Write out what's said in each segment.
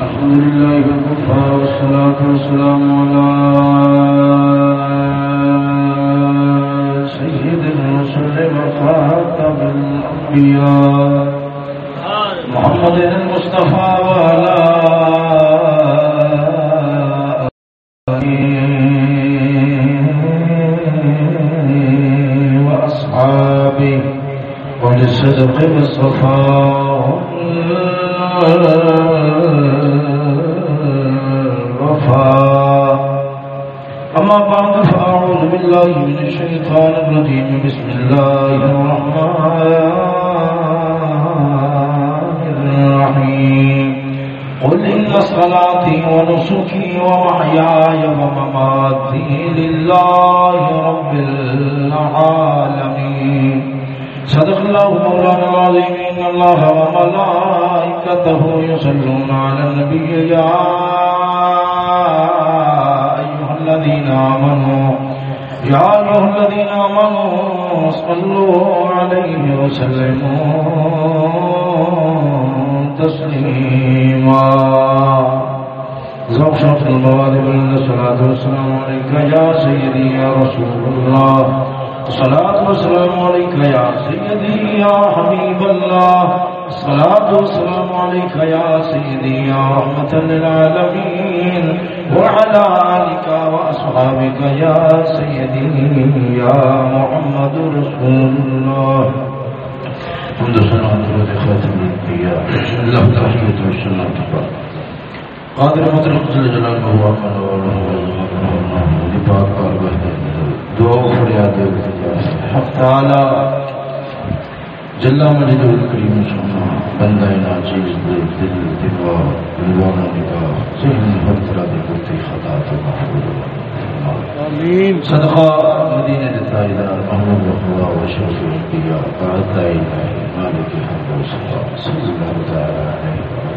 الحمد لله وكفى والصلاة والسلام على سيد وخاتم الأنبياء محمد المصطفى وعلى قادر مطلق جل هو من وله والله لباق قال بهدى دعا فریاد حق تعالی جل مجد الکریم سنا بندہ ناچیز دل دل دماغ دیوانہ نگاہ ذہن طرح دی کوئی خطا تو محفوظ آمین۔ صدقہ مدینہ ادار محمود رخوا و شرف الانبیاء بعد الہی مالک حمد و صفا صلی اللہ تعالی علیہ وسلم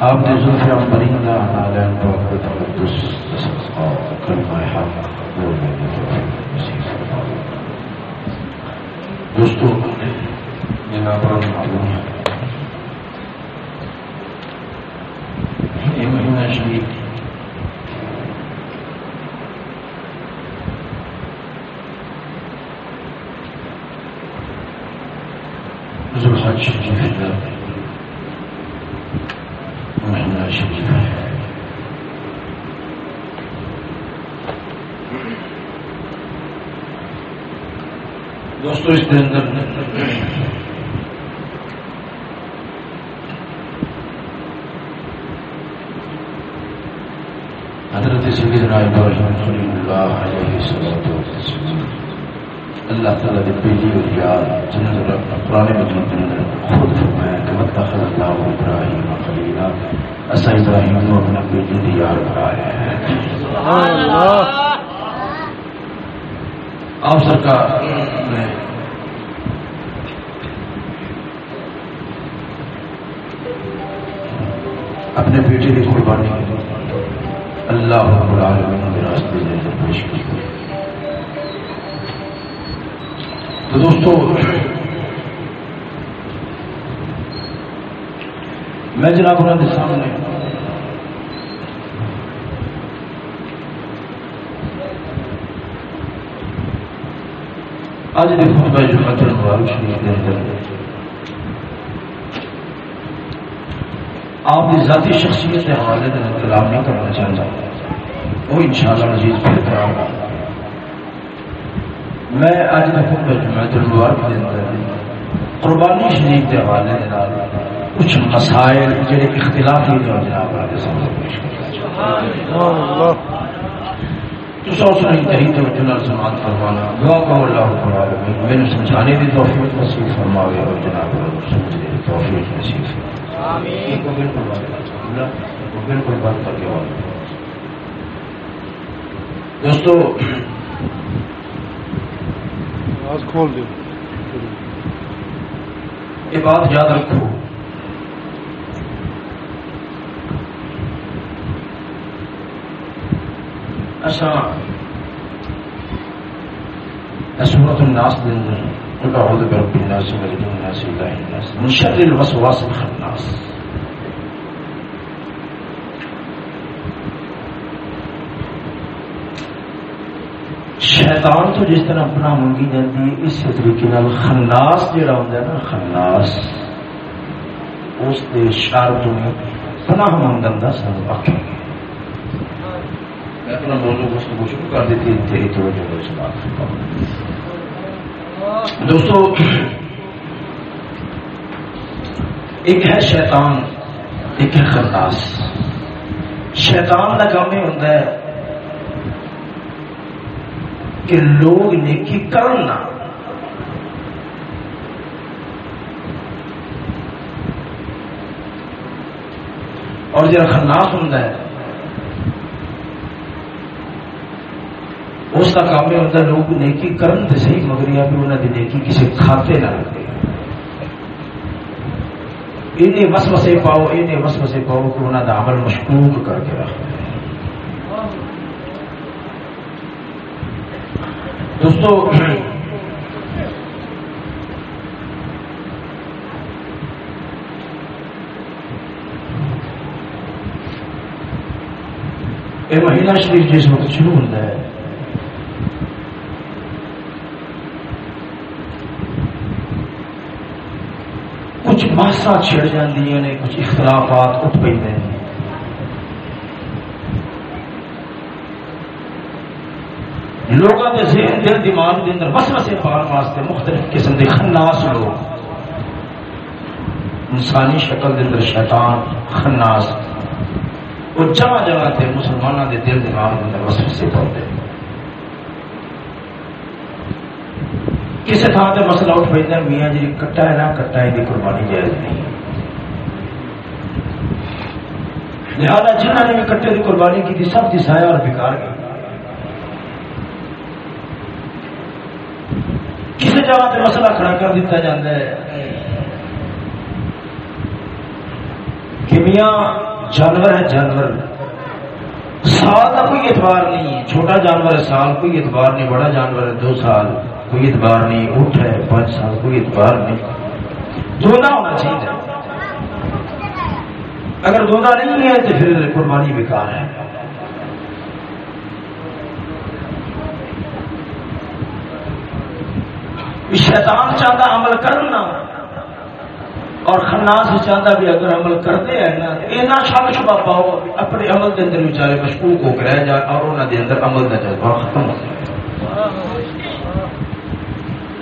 آپ نے ظلف عمرین کا نالین پاک تقدس صدقہ کلمہ حق بولنے کی توفیق نصیب دوستو معلوم ہے۔ مہینہ شریف ذوالحج شریف ہے ہے دوستو اس کے اندر حضرت سیدنا ابراہیم خلیل اللہ علیہ السلام اللہ تعالیٰ نے پہلی اور یاد جنہوں نے پرانے مجید کے اندر خود فرمایا کہ متخذ اللہ ابراہیم خلیلا ایسا ابراہیم نے اپنا بیٹی کی یاد کرایا ہے۔ آپ سرکار نے اپنے بیٹے کی قربانی اللہ رب العالمین کے راستے میں پیش کی۔ تو دوستو، میں جناب انہوں کے سامنے اج کے خطبہ جمعت المبارک شریف کے اندر آپ کی ذاتی شخصیت کے حوالے سے کلام نہیں کرنا چاہتا۔ وہ ان شاء اللہ مزید پھر کرا میں اج خطبہ جمعت المبارک کے اندر قربانی شریف کے حوالے کچھ مسائل جڑے اختلافی جو جناب کے سامنے پیش تو سو سو انتہی توجہ نال سماعت فرمانا دعا کو اللہ رب العالمین میں نے سمجھانے دی توفیق نصیب فرماوے اور جناب سمجھنے دی توفیق نصیب فرماوے۔ آمین۔ بالکل بات بالکل بات کر کے والے دوستو آواز کھول دو۔ یہ بات یاد رکھو۔ اچھا۔ سورت الناس دن قل أعوذ برب الناس ملك الناس إله الناس، من شر الوسواس الخناس۔ شیطان تو جس طرح اپنا منگی جاتی ہے، اس طریقے خناس جہاں ہوتا ہے نا خناس اس کے شر تو پناہ منگن کا سب آخ میں اپنا موضوع گفتگو شروع کر دیتی تیری توجہ اس بات دوستو، ایک ہے شیطان، ایک ہے خناس شیطان کا کام یہ ہوتا ہے کہ لوگ نیکی کرنا اور جا خناس ہوں اس کا کام یہ ہوتا ہے لوگ نیکی کرن تو صحیح، مگر یہ بھی انہوں نے نیکی کسی کھاتے نہ رکھے انہیں وس وسے پاؤ، انہیں وس وسے پاؤ کہ انہوں کا عمل مشکوک کر کے رکھ۔ دوستو یہ مہینہ شریف جس وقت شروع ہوتا ہے، کچھ باسا چھڑ جاتی نے، کچھ اختلافات اٹھ پہ ہیں۔ لوگوں کے ذہن، دل، دماغ کے اندر بس بسے پان واسطے مختلف قسم کے خناس لوگ۔ انسانی شکل کے اندر شیطان خناس۔ وہ جگہ جگہ سے مسلمانوں کے دل، دماغ کے اندر بس بسے پاتے۔ کسی تھان سے مسئلہ اٹھ پہ میاں جی کٹا ہے نہ کٹا ہے قربانی جائز نہیں۔ لہٰذا جنہوں نے بھی کٹے کی قربانی کی سب کی سایہ اور بیکار گئی کسی جگہ مسئلہ کھڑا کر دیتا جاتا ہے کہ میاں جانور ہے جانور سال کا کوئی اعتبار نہیں ہے چھوٹا جانور ہے سال کوئی اعتبار نہیں بڑا جانور ہے دو سال کوئی اعتبار نہیں اٹھ ہے پانچ سال کوئی اعتبار نہیں دونوں ہونا چاہیے اگر دونوں نہیں ہے تو پھر قربانی بیکار ہے شیطان چاہتا عمل کرنا اور خناس چاہتا بھی اگر عمل کرتے ہیں نا اینا شک شبہ پاؤ۔ اپنے عمل کے اندر بیچارے مشکوک ہو کے رہ جائے اور انہوں کے اندر عمل کا جذبہ ختم ہو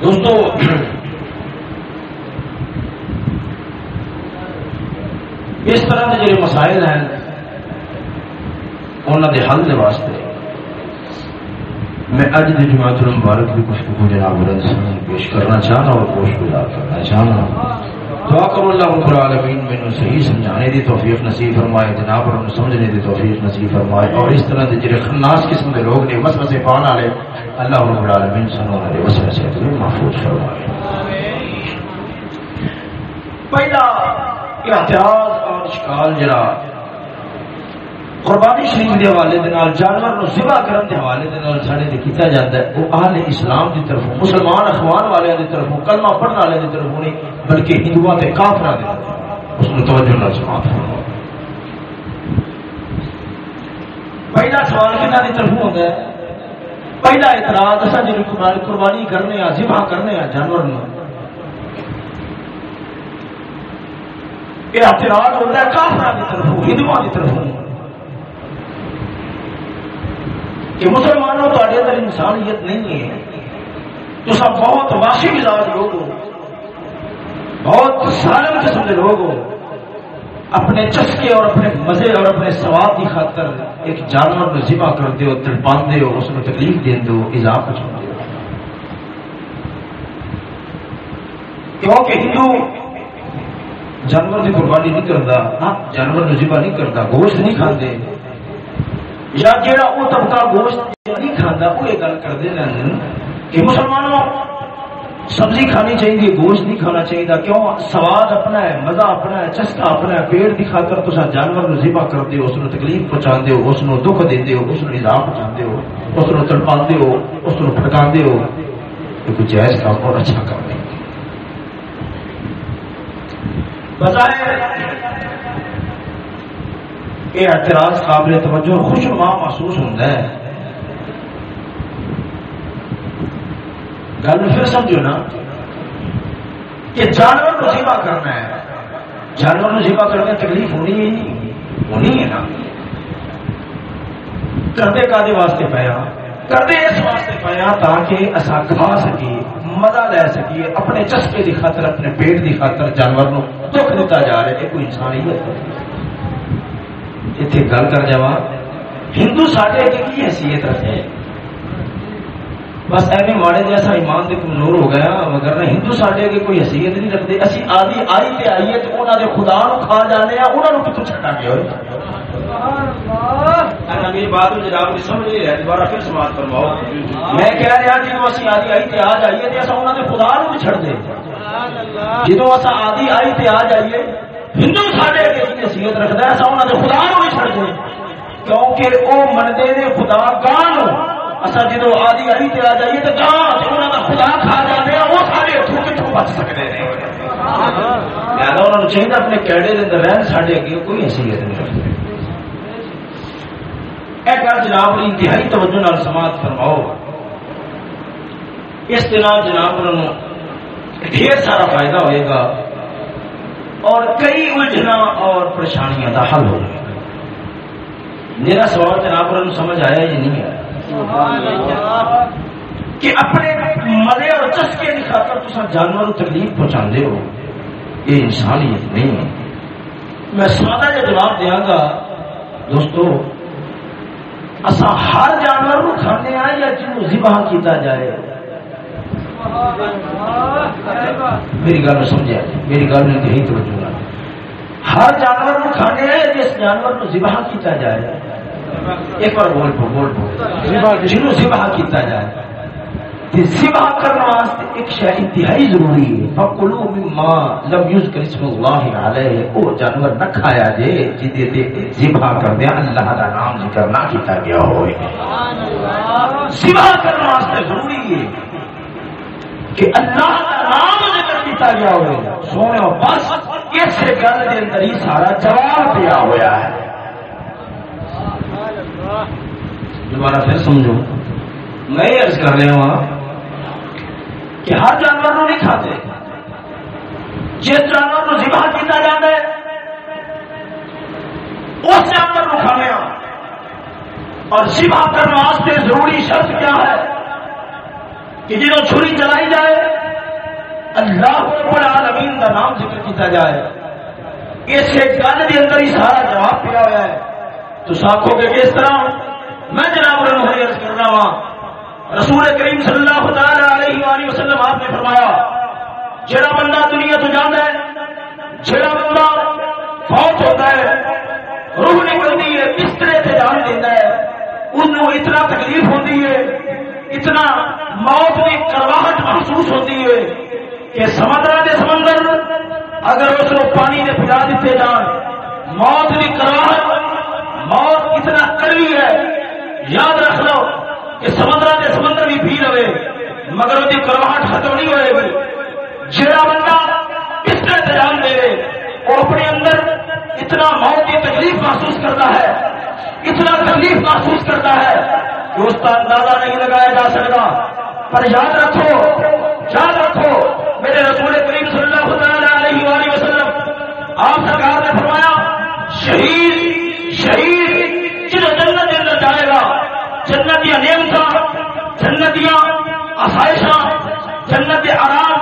دوستو، اس طرح کے جو مسائل ہیں انہوں کے حل کے واسطے میں اج کی جماعت المبارک بھی گفتگو جناب پیش کرنا چاہنا اور گوشت گزار کرنا چاہنا دعا کرو اللہ رب العالمین میں صحیح سمجھانے دی توفیق نصیب فرمائے، جناب، اور سمجھنے دی توفیق نصیب فرمائے۔ اور اس طرح کے جڑے خناس قسم کے لوگ نے بس بسے پان والے، اللہ رب العالمین سنو والے وسر سے محفوظ فرمائے۔ پہلا، احتیاط اور شکال جڑا قربانی شریف کے حوالے جانور نو ذبح کرنے کے حوالے سارے کیا جاتا ہے۔ وہ اہل اسلام کی طرف مسلمان اخبار والے کی طرف کلمہ پڑھنے والے کی طرف نہیں، بلکہ ہندو کے کافر اس میں توجہ نہ سماعت پہلا سوال کہنا کی طرف ہوتا ہے؟ پہلا اعتراض اصل جی قربانی کرنے ذبح کرنے جانور یہ اعتراض ہوتا ہے کافر کی طرف ہندو کی طرف کہ مسلمانوں تو اندر انسانیت نہیں ہے، تو سب بہت واشی مزاج لوگ ہو۔ بہت سالم قسم کے لوگ ہو۔ اپنے چسکے اور اپنے مزے اور اپنے سواب کی خاطر ایک جانور کو ذبح کرتے ہو، تڑپاندے ہو، اس میں تکلیف دے دو اضاف چھوڑتے ہو کیونکہ ہندو جانور کی قربانی نہیں کرتا ہاں، جانور کو ذبح نہیں کرتا، گوشت نہیں کھاتے یا جہاں وہ طبقہ گوشت نہیں کھانا وہ یہ گل کرتے ہیں کہ مسلمانوں، سبزی کھانی چاہیے گوشت نہیں کھانا چاہیے کیوں؟ سواد اپنا ہے، مزہ اپنا ہے، چسکا اپنا ہے پیڑ کی خاطر تو جانور ذبح کرتے ہو اس کو تکلیف پہنچا ہو اس کو دکھ دے ہو اس کو نظام پہنچا ہو اس کو تڑپا ہو اس کو پھٹکا ہو کہ کوئی جائز کام اور اچھا کام نہیں۔ بظاہر یہ اعتراض قابل توجہ خوش ماں محسوس ہوتا ہے۔ گل پھر سمجھو نا کہ جانور کو سیوا کرنا ہے۔ جانور کو سیوا کرنے تکلیف ہونی ہے ہونی ہے نا۔ کرتے کا واسطے پایا کرتے اس واسطے پایا تاکہ اصا کھا سکیے، مزہ لے سکیے، اپنے چسکے کی خاطر، اپنے پیٹ کی خاطر جانور نو دکھ دیتا جا رہا ہے کوئی انسان اتنے گل کر جا ہندو ساڈے کی حیثیت رکھے؟ بس ایویں ماڑے جیسا ایمان دے کمزور ہو گیا مگر ہندو ساڈے اگے کوئی حیثیت نہیں رکھتے۔ اسی آدھی آئی تے آئیے تو انہوں نے خدا نو کھا جانے ہیں انہوں نے کتوں چھٹا گیا میری بات جناب سمجھ نہیں رہا دوبارہ پھر سماعت فرماؤ۔ میں کہہ رہا جی اسی آدھی آئی تے آ جائیے تے اصا انہوں نے خدا نو بھی چھڑ دے۔ جدو اصا آدھی آئی تے آ جائیے ہندو ساڈے اگے حیثیت رکھتا ہے اصا انہوں نے خدا نو بھی چھڑ کیونکہ وہ منتے نے خدا گاہ اصا جدو آدھی آئی تے آ جائیے تو جان انہوں کا خدا کھا جاتے ہیں وہ سارے اتوں کتوں بچ سکتے ہیں انہوں نے چاہیے اپنے کیڑے کے اندر رہن سارے اگے کوئی حیثیت نہیں رکھتے اے گل جناب انتہائی توجہ نال سماعت فرماؤ۔ اس دن جناب انہوں ڈھیر سارا فائدہ ہوئے گا۔ اور کئی الجھنا اور پریشانیاں کا حل ہو جائے میرا سوال جناب انہوں سمجھ آیا یا نہیں آیا؟ کہ اپنے مزے اور چسکے کی خاطر جانور تکلیف پہنچا ہو۔ یہ انسانیت نہیں ہے۔ میں سادہ جا جواب دیا گا، دوستو اصا ہر جانور کو کھانے آ یا جنوب ذبح کیتا جائے۔ میری گل سمجھا میری گل نہیں یہی توجہ ہر جانور کو کھانے آئے جس جانور کو ذبح کیتا جائے۔ ایک بار بول پو بول پو۔ جنوں سباہ کیتا جائے۔ سباہ کرنے واسطے ایک شے انتہائی ضروری ہے۔ فقلوا مما لم یذکر اسم اللہ علیہ او جانور نہ کھایا جے جدے تے ذبح کر دیا اللہ دا نام ذکر نہ کیتا گیا ہوئے۔ ذبح کرنے واسطے ضروری ہے۔ کہ اللہ دا نام ذکر کیتا گیا ہوئے۔ سونے بس، اس گل دے اندر ہی سارا جواب دیا ہوا ہے۔ دوبارہ پھر سمجھو۔ میں یہ عرض کر رہا ہوں کہ ہر جانور نہیں کھاتے۔ جس جانور کو ذبح کیا جاتا ہے، اس جانور کو کھانے ہاں۔ اور ذبح کرنے واسطے ضروری شرط کیا ہے؟ کہ جنہوں چھری چلائی جائے، اللہ رب العالمین کا نام ذکر کیا جائے۔ اس گل کے اندر ہی سارا جواب پیا ہوا ہے۔ تو ساکھو گے کس طرح میں جناب عرض کرنا وا۔ رسول کریم صلی اللہ تعالی علیہ وآلہ وسلم آپ نے فرمایا، جڑا بندہ دنیا تو جانا ہے، جڑا بندہ فوت ہوتا ہے، روح نکلتی ہے، بسترے سے جان دیتا ہے انہوں اتنا تکلیف ہوتی ہے اتنا موت کی کرواہٹ محسوس ہوتی ہے کہ سمندر کے سمندر اگر اس کو پانی نے پلا دیتے جان موت کی کرواہٹ موت اتنا کڑوی ہے۔ یاد رکھ لو کہ سمندر کے سمندر بھی پی رہے، مگر وہ کرواہٹ ختم نہیں ہوئے گی۔ جہاں بندہ اس طرح جان دے، وہ اپنے اندر اتنا موت کی تکلیف محسوس کرتا ہے، اتنا تکلیف محسوس کرتا ہے۔ اس کا اندازہ نہیں لگایا جا سکتا۔ پر یاد رکھو یاد رکھو، میرے رسول کریم صلی اللہ علیہ وآلہ وسلم، آپ سرکار نے فرمایا، شہید شہید جنت کے اندر جائے گا، جنت یا نعمت جنت یا آسائشاں، جنت آرام،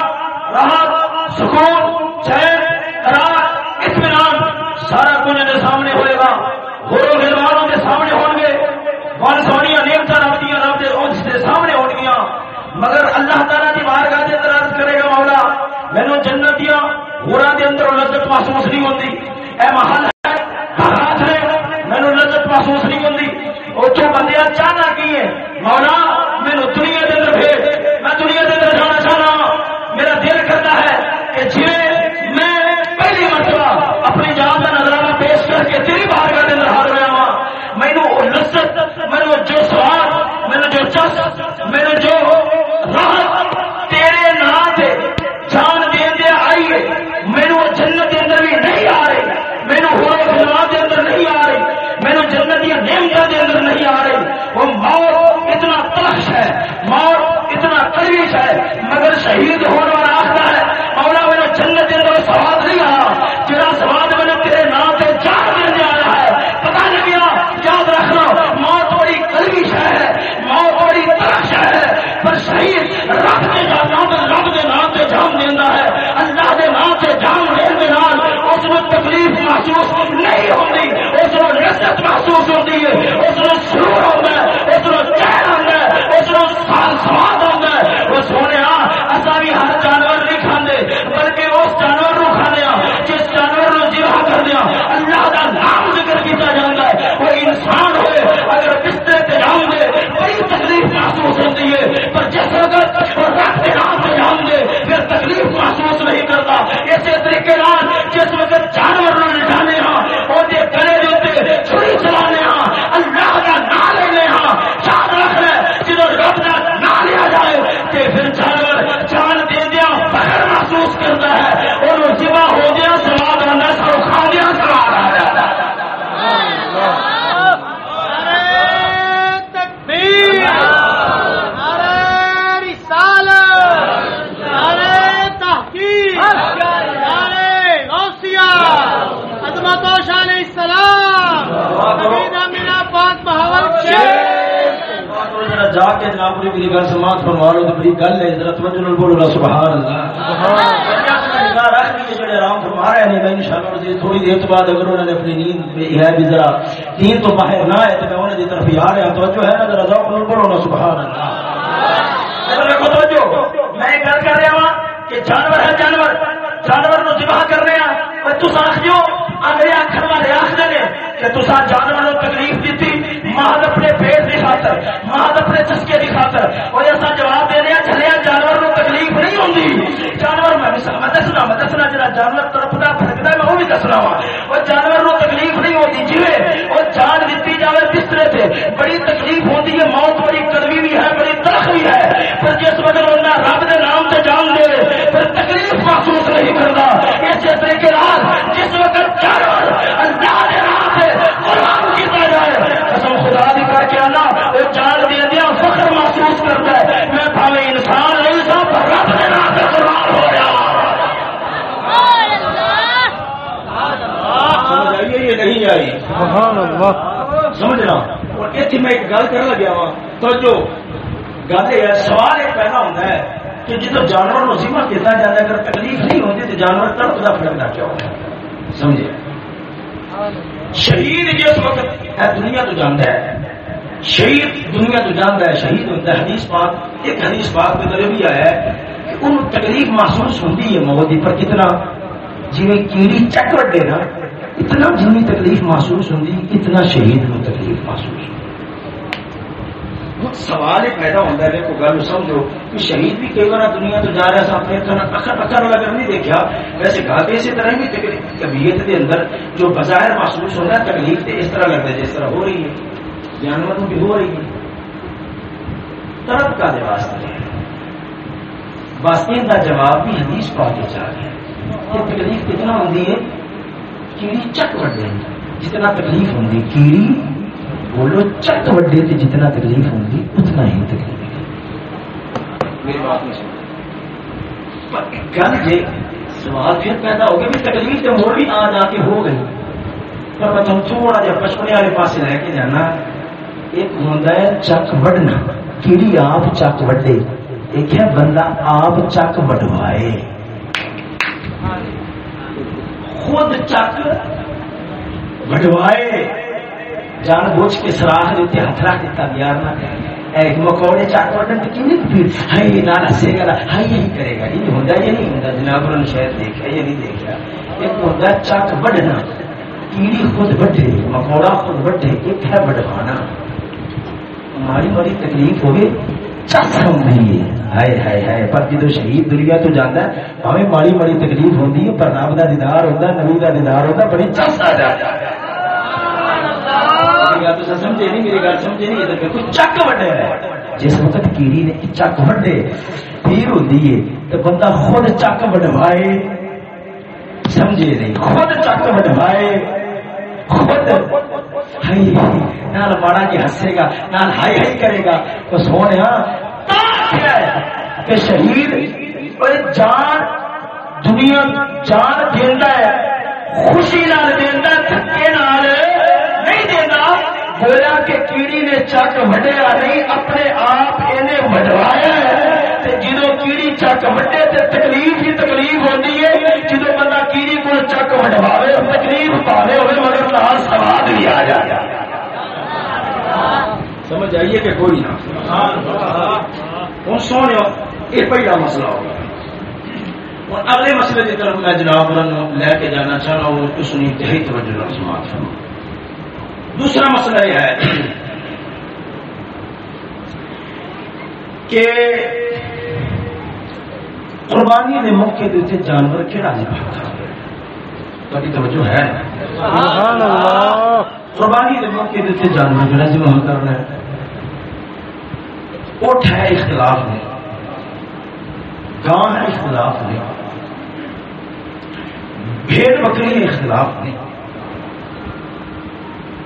راحت، سکون، چین رات اطمینان، سارا کچھ سامنے ہوئے گا۔ گورو گلوانوں کے سامنے ہو گے۔ ون سونی نعمت رب دیا رب کے سامنے ہو گیا مگر اللہ تعالیٰ کی بارگاہ کے اندر عرض کرے گا مولا مینو جنت دیا گورا کے اندر لذت محسوس نہیں ہوتی اے محل محسوس نہیں ہوتی اتو بندے چاہنا کی ہے مولا ذرا نیند تو باہر نہ ہے تو میں انہوں کی طرف ہی آ رہا توجہ ہے نا، ذرا ذوق نال بولو نا، سبحان اللہ۔ توجہ۔ میں گل کر رہا ہوں کہ جانور ہے جانور جانور نو ذبح کر رہے ہیں اگلے والے نے کہ جانور نو تکلیف محض اپنے پیٹ کی خاطر محض اپنے چسکے کی خاطر۔ اور ایسا جواب دے رہے ہاں، چلے ہاں جانور نو تکلیف نہیں ہوتی جانور، میں میں دسنا میں دسنا جا جانور تڑپتا پھڑکتا میں وہ بھی دسنا وا۔ اور کرتا ہے میں بھاوے انسان نہیں سا پر رب کے نام سے قرآن ہو گیا سمجھ آئیے یہ نہیں آئی سبحان اللہ سمجھنا اور اتنے میں ایک گل کر لگیا وا تو جو گل یہ ہے سوال یہ پیدا ہوتا ہے کہ جب جانور جاتا ہے اگر تکلیف نہیں ہوتی تو جانور تڑپتا پھرنا کیا ہوتا ہے سمجھے؟ شہید جس وقت ہے دنیا تو جانتا ہے۔ شہید دنیا تو جانتا ہے، شہید ہوتا ہے، حدیث پاک، ایک حدیث پاک میں طرح بھی آیا ہے کہ ان تکلیف محسوس ہوتی ہے موتی پر کتنا جی کیڑی چک وڈے نا، اتنا جنی تکلیف محسوس ہوتی اتنا شہید کو تکلیف محسوس ہوتی سوال ایک پیدا ہوتا ہے کو گل سمجھو کہ شہید بھی کئی بار دنیا تو جا رہا سا پھر تو اکثر اکثر والا کر نہیں دیکھا۔ ویسے گا اسی طرح بھی طبیعت کے اندر جو بظاہر محسوس ہوتا ہے، تکلیف تو اس طرح لگتا ہے، جس طرح ہو رہی ہے۔ جانوروں کی ہو رہی ہے طرف کا واسطے واسطے کا جواب بھی حدیث پا کے چاہ گیا یہ تکلیف کتنا ہوتی ہے؟ کیڑی چک وڈے جتنا تکلیف ہوتی کیڑی بولو چک وڈے سے جتنا تکلیف ہوگی اتنا ہی تکلیف۔ گل جی سوال پھر پیدا ہو گیا بھی تکلیف تو موڑ بھی آ جا کے ہو گئی۔ پر میں تم تھوڑا جا پچپنے والے پاس لے کے جانا۔ ایک ہوتا ہے چک وڈنا، کیڑی آپ چک وڈے؟ ایک ہے بندہ آپ چک وڈوائے۔ خود چک وڈوائے۔ جان بوجھ کے سراہ دیتے ہاتھ رکھ دیتا یار نہ ایک مکوڑے چاٹ وڈن تو کیوں نہیں پھر ہائی نہ ہسے گا ہائی یہی کرے گا۔ یہ ہوتا یہ نہیں ہوتا جناب نے شاید دیکھا یہ نہیں دیکھا۔ ایک ہوتا چک وڈنا، کیڑی خود بڈھے مکوڑا خود بڈھے ایک ہے بڈوانا ہماری بڑی تکلیف ہوگی۔ چس ہوتی ہے ہائے ہائے ہائے۔ پر جدو شہید دنیا تو جانا ہے ہمیں بڑی بڑی تکلیف ہوتی ہے۔ پر رب کا دیدار ہوتا ہے نبی کا دیدار ہوتا ہے بڑی چس آ جاتا ہے۔ سمجھے نہیں میری گل سمجھے نہیں ادھر کوئی چک وڈے جس وقت کیڑی نے چک وڈے پیر ہوتی ہے تو بندہ خود چک وڈوائے۔ سمجھے نہیں خود چک وڈوائے۔ خود۔ نال ماڑا جی ہسے گا، نال ہائی ہائی کرے گا۔ تو سونے کہ شہید جان، دنیا جان دینا ہے۔ خوشی نال دینا تھکے نال نہیں دینا گویا کہ کیڑی نے چک وڈیا نہیں، اپنے آپ انہیں وڈوایا ہے۔ جدو کیڑی چک وڈے تے تکلیف ہی تکلیف ہوتی ہے جدو بندہ کیڑی کو چک وڈواوے، تکلیف پاوے ہوئے، مگر نال سواد بھی آ جائے سمجھ آئیے کہ کوئی نہ ہوں، سونے یہ پہلا مسئلہ ہوگا اور اگلے مسئلے کی طرف میں جناب لے کے جانا چاہ رہا ہوں، اس نے انتہائی توجہ سماعت کروں دوسرا مسئلہ یہ ہے کہ قربانی کے موقع کے جانور کہڑا نہیں پڑتا توجہ ہے۔ قربانی موقع جانور جڑا ذبح کرنا ہے اٹھ ہے اختلاف گاں ہے اختلاف نے بھیڑ بکری اختلاف نے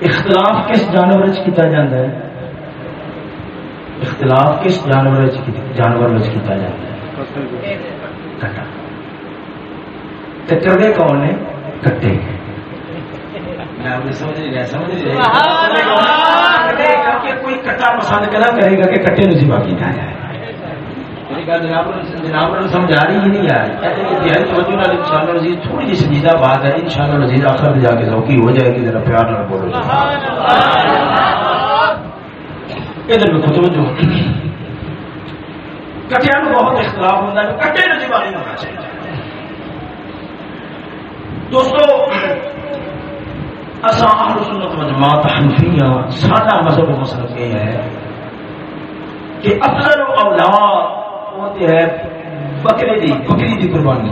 اختلاف کس جانور کیتا جاتا ہے؟ اختلاف کس جانور جانور کیتا جاتا ہے؟ کون نے؟ کٹے سمجھ نہیں رہا سمجھ نہیں رہا کوئی کٹا پسند کرا کرے گا کہ کٹے نسی باقی نہ جائے۔ جناب سمجھا رہی ہی نہیں آ رہی ان شاء اللہ رزیز تھوڑی جی سنجیدہ بات ہے جا کے ذوقی ہو جائے گی ذرا پیار بولو۔ ادھر میں کٹیا بہت اختلاف ہوتا ہے کٹے نسی باقی ہونا چاہیے۔ دوستو اصا اہل سنت و جماعت حنفیہ سادہ مذہب و مسلک یہ ہے کہ افضل اولاد ہوتے ہے بکرے دی بکری دی قربانی۔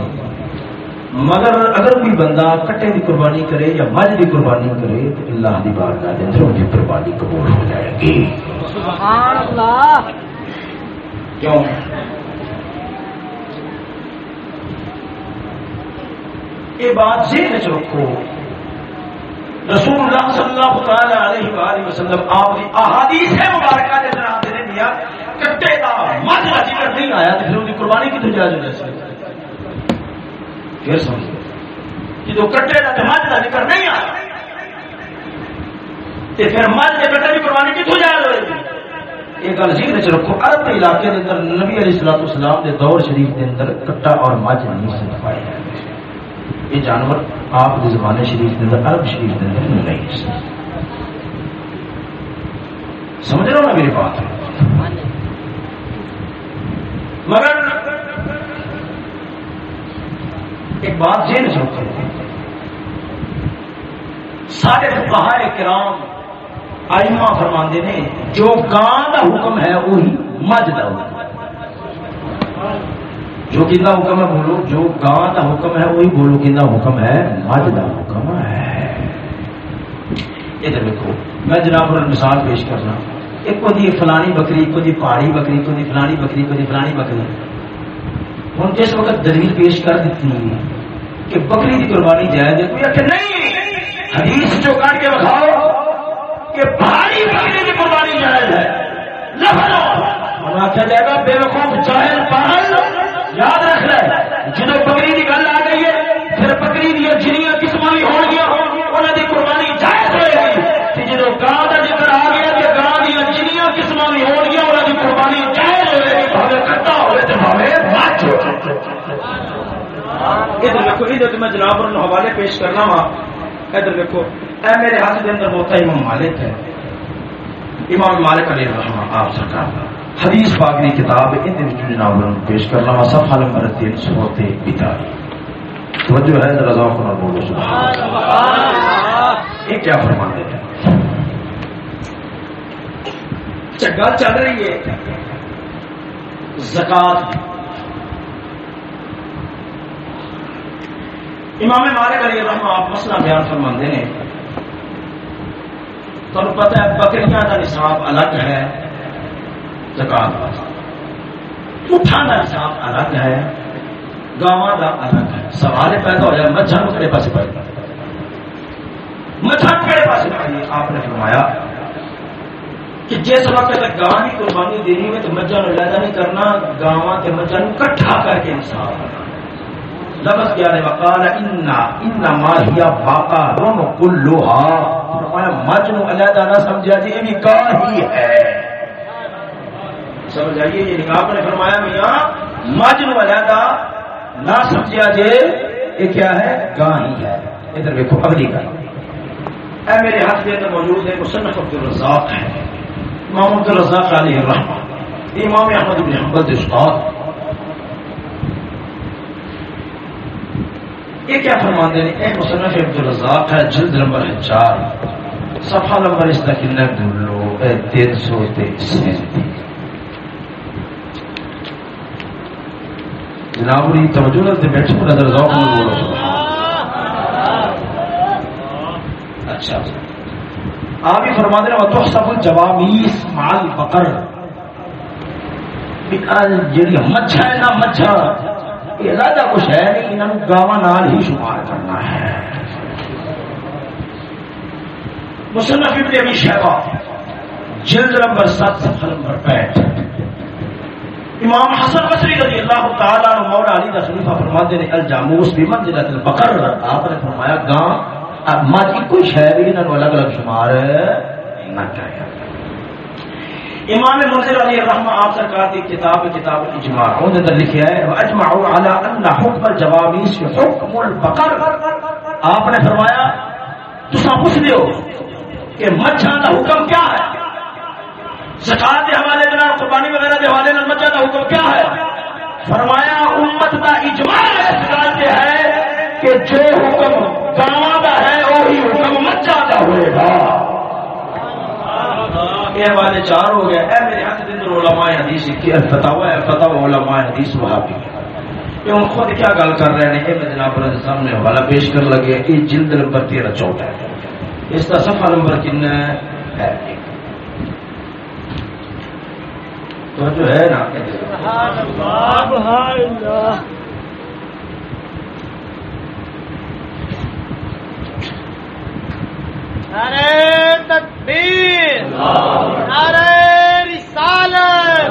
مگر اگر کوئی بندہ کٹے دی قربانی کرے یا مجھ دی قربانی کرے تو اللہ دی بارگاہ دے اندر ان کی قربانی قبول ہو جائے گی۔ سبحان اللہ۔ کیوں؟ یہ بات ذہن چ رکھو۔ رسول اللہ صلی اللہ تعالی علیہ وآلہ وسلم، آپ کی احادیث ہے مبارکہ دے اندر آپ نے دیا، کٹے دا مجھ کا ذکر نہیں آیا تو پھر ان کی قربانی کتنے جائز ہو جیسے۔ پھر سمجھ جو کٹے دا تو مجھ کا ذکر نہیں آیا۔ تے پھر مجھ کے کٹے کی قربانی کتنے جائز ہوئے یہ گل ذکر چ رکھو، عرب کے علاقے کے اندر نبی علیہ الصلوۃ والسلام دے دور شریف کے اندر کٹا اور مجھ نہیں سن پائے یہ جانور آپ کے زمانے شریف کے اندر، عرب شریف کے اندر نہیں سمجھ رہے ہو نا میری بات؟ مگر ایک بات یہ نہیں سمجھتے سارے فقہائے کرام آئمہ فرماندے نے، جو گاں کا حکم ہے، وہی مجھ کا حکم جو کہ حکم ہے بولو جو گاں کا حکم ہے وہی بولو کہ حکم ہے مجھ کا حکم ہے۔ ادھر دیکھو میں جناب پر مثال پیش کرنا۔ ایک کو دی فلانی بکری، ایک کو دی پہاڑی بکری، ایک کو دی فلانی بکری، ایک کو دی فلانی بکری۔ ہوں جس وقت دلیل پیش کر دیتی کہ بکری کی قربانی جائز ہے۔ کوئی کہ نہیں، حدیث جو کاٹ کے بتاؤ کہ پہاڑی بکری کی قربانی جائز ہے۔ لفظ۔ آخیا جائے گا، بے وقوف جاہل پاگل۔ یاد رکھ لے جدو بکری کی گل آ گئی ہے، پھر بکری دیا جنیاں قسم بھی ہو گیا انہوں کی قربانی جائز ہوئے گی جدو گاں کا ذکر آ گیا کہ گاں دیا جنیاں قسم بھی ہو گیا انہوں کی قربانی جائز ہوئے گی بھاوے کٹا ہوئے تو بھاوے مچ ادھر دیکھو ادھر میں جناب حوالے پیش کرنا وا۔ ادھر دیکھو اے میرے ہاتھ کے اندر ہوتا امام مالک ہے۔ امام مالک علیہ الرحمہ آپ سرکار حدیث پاک کی کتاب ان جناب پیش کرنا وا صفحہ نمبر تین سو بیتالیس توجہ ہے، ذرا رضا خنا بولو یہ کیا فرماتے ہیں؟ گل چل رہی ہے۔ زکات امام مالک علیہ الرحمہ آپ مسئلہ بیان فرماتے ہیں۔ تمہیں پتہ ہے، بکریاں کا نصاب الگ ہے۔ زکات اٹھا کا نصاب الگ ہے، گاواں کا الگ ہے۔ سوال پیدا ہو جائے مچھر کہڑے پاس پائے مچھر کہڑے پاس پائی آپ نے فرمایا کہ جس وقت تک گاں کی قربانی دینی ہے تو مجھا لہدا نہیں کرنا، گاواں کے مجھا کٹھا کر کے نصاب لفظ کیا ہے؟ وقال انا انا ماہیا باقا رم کلوہا فرمایا مجھ نو علیحدہ نہ سمجھا جی یہ بھی گاہ ہی ہے۔ سمجھ آئیے یہ نکاح نے فرمایا، میاں مجھ نو علیحدہ نہ سمجھا جے یہ کیا ہے؟ گاہ ہی ہے۔ ادھر دیکھو اگلی گل۔ اے میرے ہاتھ کے اندر موجود ہے، مصنف عبد الرزاق ہے۔ امام عبد الرزاق علیہ الرحمہ۔ امام احمد بن حنبل استاد۔ یہ کیا فرماتے ہیں؟ ایک مصنف عبد الرزاق ہے، جلد نمبر ہے چار۔ صفحہ نمبر اس کا کن دلو تین سو تیس جناب یہ توجہ نہ بیٹھے نظر ذوق میں بولو۔ اچھا۔ آپ ہی فرماتے ہیں تو سب جوامیس مال بکر جی مچھا ہے نا مچھا، یہ زیادہ کچھ ہے نہیں انہوں گاواں نال ہی شمار کرنا ہے۔ مصنف ابن ابی شہبہ جلد نمبر سات صفحہ نمبر پینٹ امام حسن بصری رضی اللہ تعالیٰ عنہ مولا علی کا خلیفہ فرماتے ہیں، الجاموس بھی منزلت البقر۔ آپ نے فرمایا، گاں، اب ماں کی کوئی شہر بھی انہوں الگ الگ شمار نہ کرے امام منظر علی الرحمہ، آپ سرکار کی کتاب کتاب اجماع انہوں نے لکھا ہے، اجمعوا علی ان حکم الجوامیس حکم البقر۔ آپ نے فرمایا تسا پوچھ دیو کہ مچھاں کا حکم کیا ہے؟ زکات کے حوالے جناب قربانی وغیرہ کے حوالے نال مچھاں کا حکم کیا ہے؟ فرمایا، امت کا اجماع اس بات سے ہے کہ جو حکم گاواں کا ہے، وہی حکم مچھا کا ہوئے گا۔ یہ والے چار ہو گیا اے میرے ہاتھ دن علماء حدیث کی فتاوا ہے فتاوا علماء حدیث وہابی۔ یہ ہم خود کیا گل کر رہے ہیں؟ یہ میں جناب سامنے حوالہ پیش کر لگے یہ جلد نمبر تیرہ چوٹا ہے۔ اس کا صفحہ نمبر کن ہے؟ تو جو ہے نا؟ نعرہ تکبیر نعرہ رسالت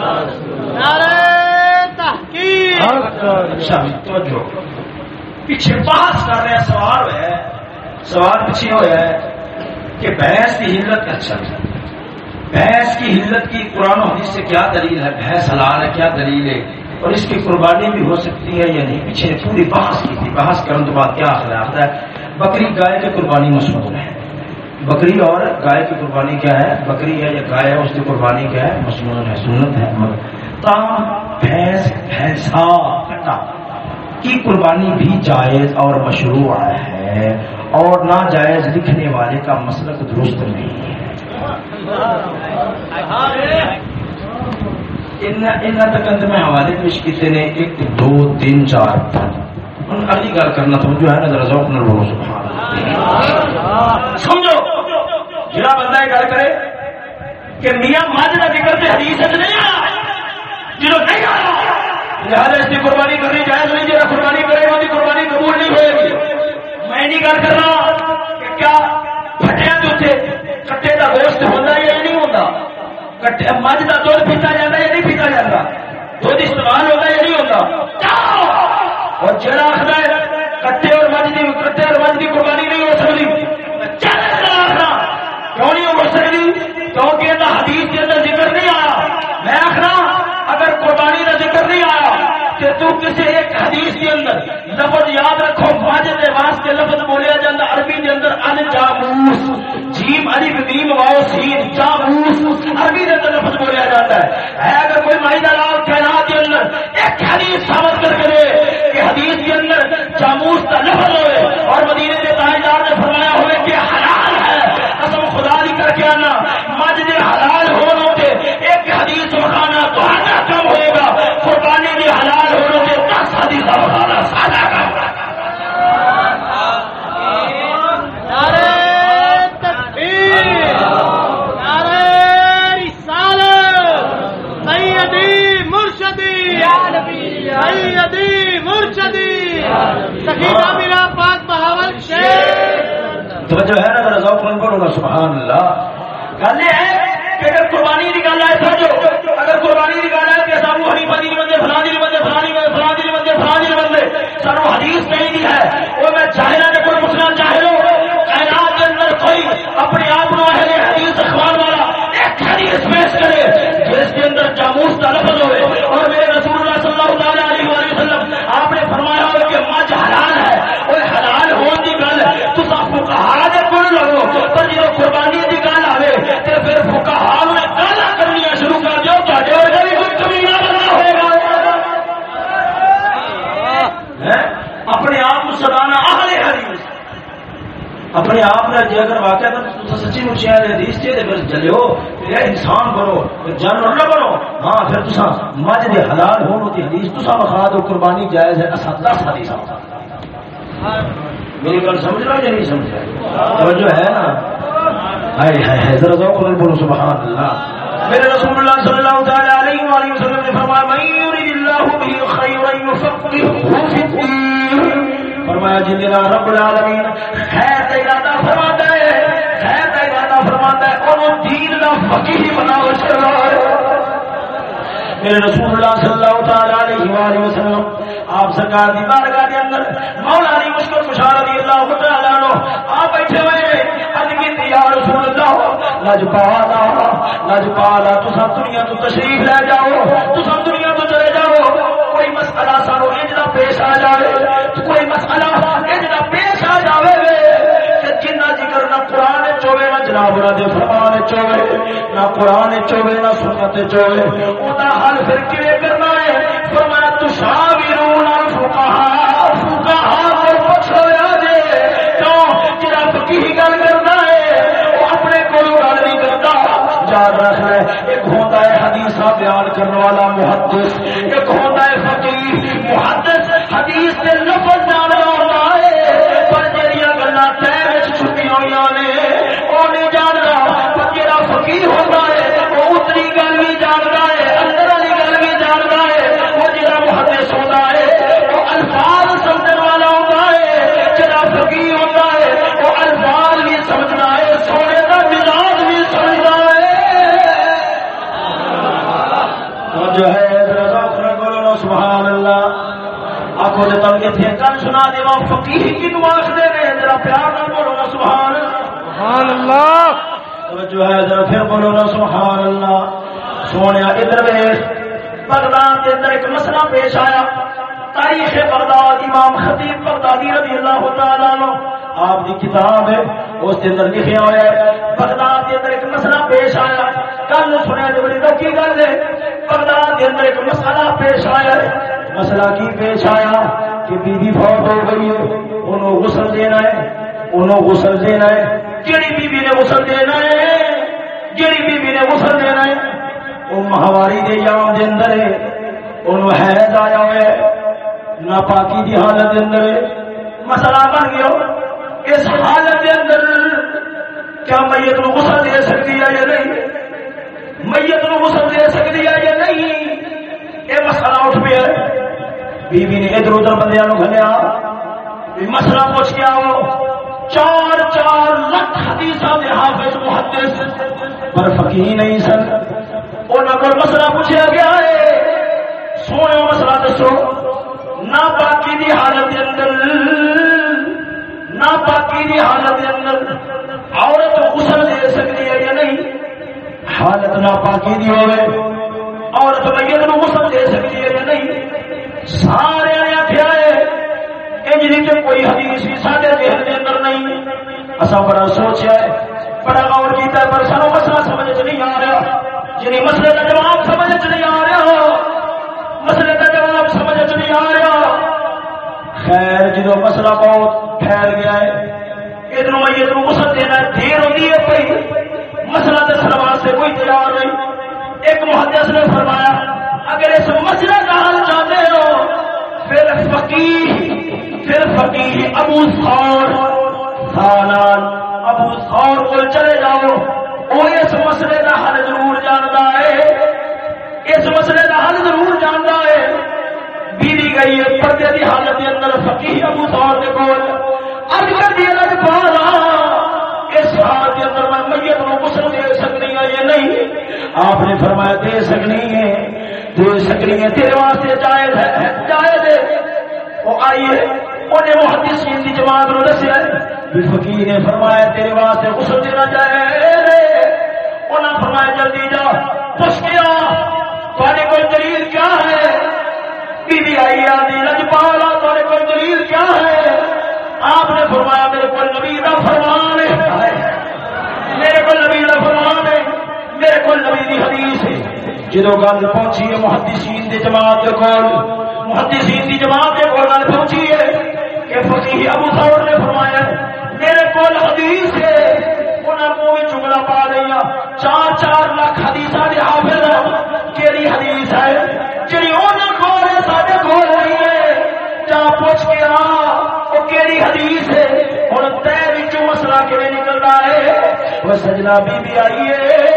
نعرہ تحقیق۔ اچھا توجہ۔ پیچھے بحث کر رہے ہیں۔ سوال ہے سوال پیچھے ہوا ہے کہ بحث کی ہلت اچھا بھینس کی ہلت کی قرآن و حدیث سے کیا دلیل ہے؟ بھینس حلال ہے، کیا دلیل ہے؟ اور اس کی قربانی بھی ہو سکتی ہے یا نہیں؟ پیچھے پوری بحث کی تھی۔ بحث کرنے کے بعد کیا خلاف ہے؟ بکری گائے کی قربانی مصنون ہے۔ بکری اور گائے کی قربانی کیا ہے؟ بکری ہے یا گائے ہے، اس کی قربانی کیا ہے؟ مصنون ہے، سنت ہے۔ بھینس بھینسا کٹا کی قربانی بھی جائز اور مشروع ہے۔ اور ناجائز لکھنے والے کا مسلک درست نہیں۔ ہے تک میں حوالے پیش کیتے نے ایک دو تین چار ان اگلی گل کرنا تو ہے نا ذرا ذوق نہ بولو، سبحان سمجھو؟ جڑا بندہ یہ گل کرے کہ میاں کا ذکر حدیث نہیں آیا نہیں آیا اس کی قربانی کرنی جائز نہیں جہاں قربانی کرے گا قربانی قبول نہیں۔ مجھ کا دھد پیتا جاتا یا نہیں پیتا جاتا دھد استعمال ہوتا یا نہیں ہوتا اور جڑا آخر ہے کٹے اور مجھ کی کٹے اور مجھ کی قربانی نہیں ہو سکتی۔ کیوں نہیں ہو سکتی؟ کیونکہ حدیث کے اندر ذکر نہیں آیا۔ میں آخر اگر قربانی کا ذکر نہیں آیا کہ تو کسی ایک حدیث کے اندر لفظ یاد رکھو واجب واسطے لفظ بولیا جاتا عربی کے اندر ان جاموس جیم علی نیم واؤ عربی کے اندر لفظ بولیا جاتا ہے۔ ہے اگر کوئی مائی دلال کائنات کے اندر ایک حدیث ثابت کر کے دے کہ حدیث کے اندر جاموس کا لفظ ہوئے اور مدینے کے تاجدار نے فرمایا ہوئے کہ حلال ہے، قسم خدا دی کر کے آنا۔ مجھ نے حلال ہونے کے ایک حدیث بخانا تو کم ہوئے گا۔ قربانی بھی حلال ہو لو دے دس حدیث توجہ ہے نا ذوق من پڑھوں گا سبحان اللہ گل یہ ہے کہ اگر قربانی کی گل ہے سمجھو، اگر قربانی کی گل ہے کہ سامو حنیفہ دی بندے، فلاں دی بندے، فلاں دی فلاں دی بندے، فلاں دی بندے، سانو حدیث کہیں دی ہے۔ وہ میں چاہنا کہ کوئی پوچھنا چاہے لو کائنات کے اندر کوئی اپنے آپ کو اہل حدیث اخبار والا ایک حدیث پیش کرے، جس کے اندر جاموس کا لفظ ہوئے اور میرے رسول اللہ صلی اللہ تعالی علیہ وسلم آپ نے فرمایا ہو کہ مجھ حلال ہے اور حلال ہون کی گل تو سب کو کہا دے کون لگو پر جب قربانی کی گل آئے تو پھر نے گالا کرنی شروع کر دو تے بھی کوئی بنا ہاں؟ اپنے آپ کو سدانا حدیث۔ اپنے آپ نے جی اگر واقعہ تو سچی مچی حدیث سے پھر چلو پھر انسان بنو جانور نہ بنو۔ ہاں پھر تسا مجھ دے حلال ہون دی حدیث تسا بخا دو، قربانی جائز ہے اسا دس حدیث میری گل سمجھ رہا یا نہیں سمجھ رہا توجہ ہے نا؟ ہائے ہائے ذرا ذوق بولو سبحان اللہ میرے رسول اللہ صلی اللہ تعالی علیہ وسلم نے فرمایا من یرید اللہ به خیرا یفقهه فی الدین فرمایا جی میرا رب العالمین خیر کا ارادہ فرماتا ہے خیر کا ارادہ فرماتا ہے اور دین کا فقیہ بنا چل رہا ہے۔ میرے رسول اللہ صلی اللہ تعالی علیہ وآلہ وسلم، آپ سرکار دی بارگاہ کے اندر، مولا علی مشکل مشار رضی اللہ تعالی عنہ، آپ بیٹھے ہوئے نے عرض کی یا رسول اللہ، لجپالا لجپالا تسا دنیا تو تشریف لے جاؤ تسا دنیا تو چلے جاؤ۔ کوئی مسئلہ سانو اجلا پیش آ جائے کوئی مسئلہ اجلا پیش آ جائے قرآن چوے نہ جناب دے فرمان چوے نہ قرآن چوے نہ سنت چوے وہ حل پھر کیے کرنا ہے؟ فرمایا تشاورون الفقهاء فقهاء کو پوچھویا جے۔ کیوں؟ جڑا فقیہ گل کرنا ہے، وہ اپنے کول گل نہیں کرتا یاد رکھنا ایک ہوتا ہے حدیث بیان کرنے والا محدث، ایک ہوتا ہے فقیہ محدث سنا دے وہ فقیہ کنو آخدے نے؟ ذرا پیار نہ بولو نا سبحان اللہ سبحان اللہ۔ تو جو ہے ذرا پھر بولو نا سبحان اللہ۔ سونے ادھر ویس بغداد کے اندر ایک مسئلہ پیش آیا۔ تاریخ بغداد امام خطیب بغدادی رضی اللہ تعالیٰ عنہ۔ آپ کی کتاب ہے اس کے اندر لکھا ہوا ہے۔ بغداد کے اندر ایک مسئلہ پیش آیا۔ کل سنیا جو بڑی دکی گل ہے۔ بغداد کے اندر ایک مسئلہ پیش آیا۔ ہے مسئلہ کی پیش آیا؟ کہ بی بی فوت ہو گئی ہے، انہوں غسل دینا ہے، انہوں غسل دینا ہے۔ جڑی بی بی نے غسل دینا ہے، جڑی بی بی نے غسل دینا ہے، وہ مہاواری دے یام دے اندر ہے، انہوں حیض آیا ہوئے ناپاکی دی حالت دے اندر ہے۔ مسئلہ بن گیا اس حالت دے اندر کیا میت نو غسل دے سکتی ہے یا نہیں؟ میت نو غسل دے سکتی ہے یا نہیں؟ یہ مسئلہ اٹھ پیا ہے۔ بی بی نے ادھر ادھر بندیاں نو گھلیا۔ بھی مسئلہ پوچھ کے آؤ۔ چار چار لاکھ حدیثاں دے حافظ محدث۔ پر فقیہ نہیں سن۔ انہاں کول مسئلہ پوچھا گیا ہے۔ سونے مسئلہ دسو۔ نہ باقی دی حالت اندر نہ باقی دی حالت اندر عورت غسل دے سکتی ہے یا نہیں؟ حالت نہ باقی دی ہوئے عورت میت غسل دے سکتی ہے یا نہیں؟ سارے نے آخیا ہے انجلی تے کوئی حدیث بھی سارے ذہن دے اندر نہیں۔ اسا بڑا سوچیا ہے، بڑا غور کیتا ہے، پر سانو مسئلہ سمجھ چ نہیں آ رہا۔ جنہیں مسئلے کا جواب سمجھ چ نہیں آ رہا۔ مسئلے کا جواب سمجھ چ نہیں آ رہا۔ خیر جدو مسئلہ بہت پھیل گیا ہے ادھر میں ادھر مسل دینا دیر ہوتی ہے پی مسئلہ دسنے واسطے کوئی تیار نہیں۔ ایک محدث نے فرمایا اگر اس مسئلے کا حل چاہتے ہو، پھر فقیر پھر فقیر ابو سور سالان ابو سور کو چلے جاؤ وہ اس مسئلے کا حل ضرور جانتا ہے۔ اس مسئلے کا حل ضرور جانتا ہے۔ بیوی گئی ہے، پردے کی حالت کے اندر فقیر ابو سور کے کول۔ اب کر دیا لگ پالا۔ اس حالت کے اندر میں میت کو غسل دے سکنی ہے یا نہیں؟ آپ نے فرمایا دے سکنی ہے۔ دے سکنی ہے تیرے واسطے جائز ہے جائز ہے۔ وہ آئیے، انہیں محدثین کی جماعت نو دسیا بھی فقیر نے فرمایا، تیرے واسطے غسل دینا جائز ہے۔ انہاں فرمایا، جلدی جا پوچھ گیا تھوڑے کوئی دلیل کیا ہے؟ بی بی آئی آدھی لجپالا تھوڑے کوئی دلیل کیا ہے؟ آپ نے فرمایا، میرے کو نبی کا فرمان ہے۔ میرے کو نبی کا فرمان ہے۔ میرے کو نبی کی حدیث ہے۔ جدو گل پہنچی ہے، محدثین دی جماعت دے کول، محدثین دی جماعت دے کول گل پہنچی ہے کہ فقیہ ابو ثور نے فرمایا، میرے کول حدیث ہے، انہاں منہ وچ جملہ پا لیا ہاں۔ چار چار لاکھ حدیثاں دے حافظ ہاں۔ کیڑی حدیث ہے؟ جڑی انہاں کول ہے، ساڈے کول نہیں ہے۔ جا پوچھ کے آ، وہ کیڑی حدیث ہے؟ ہن تے وچوں مسئلہ کیویں نکلدا ہے؟ وہ سجنا بی بی آئی ہے۔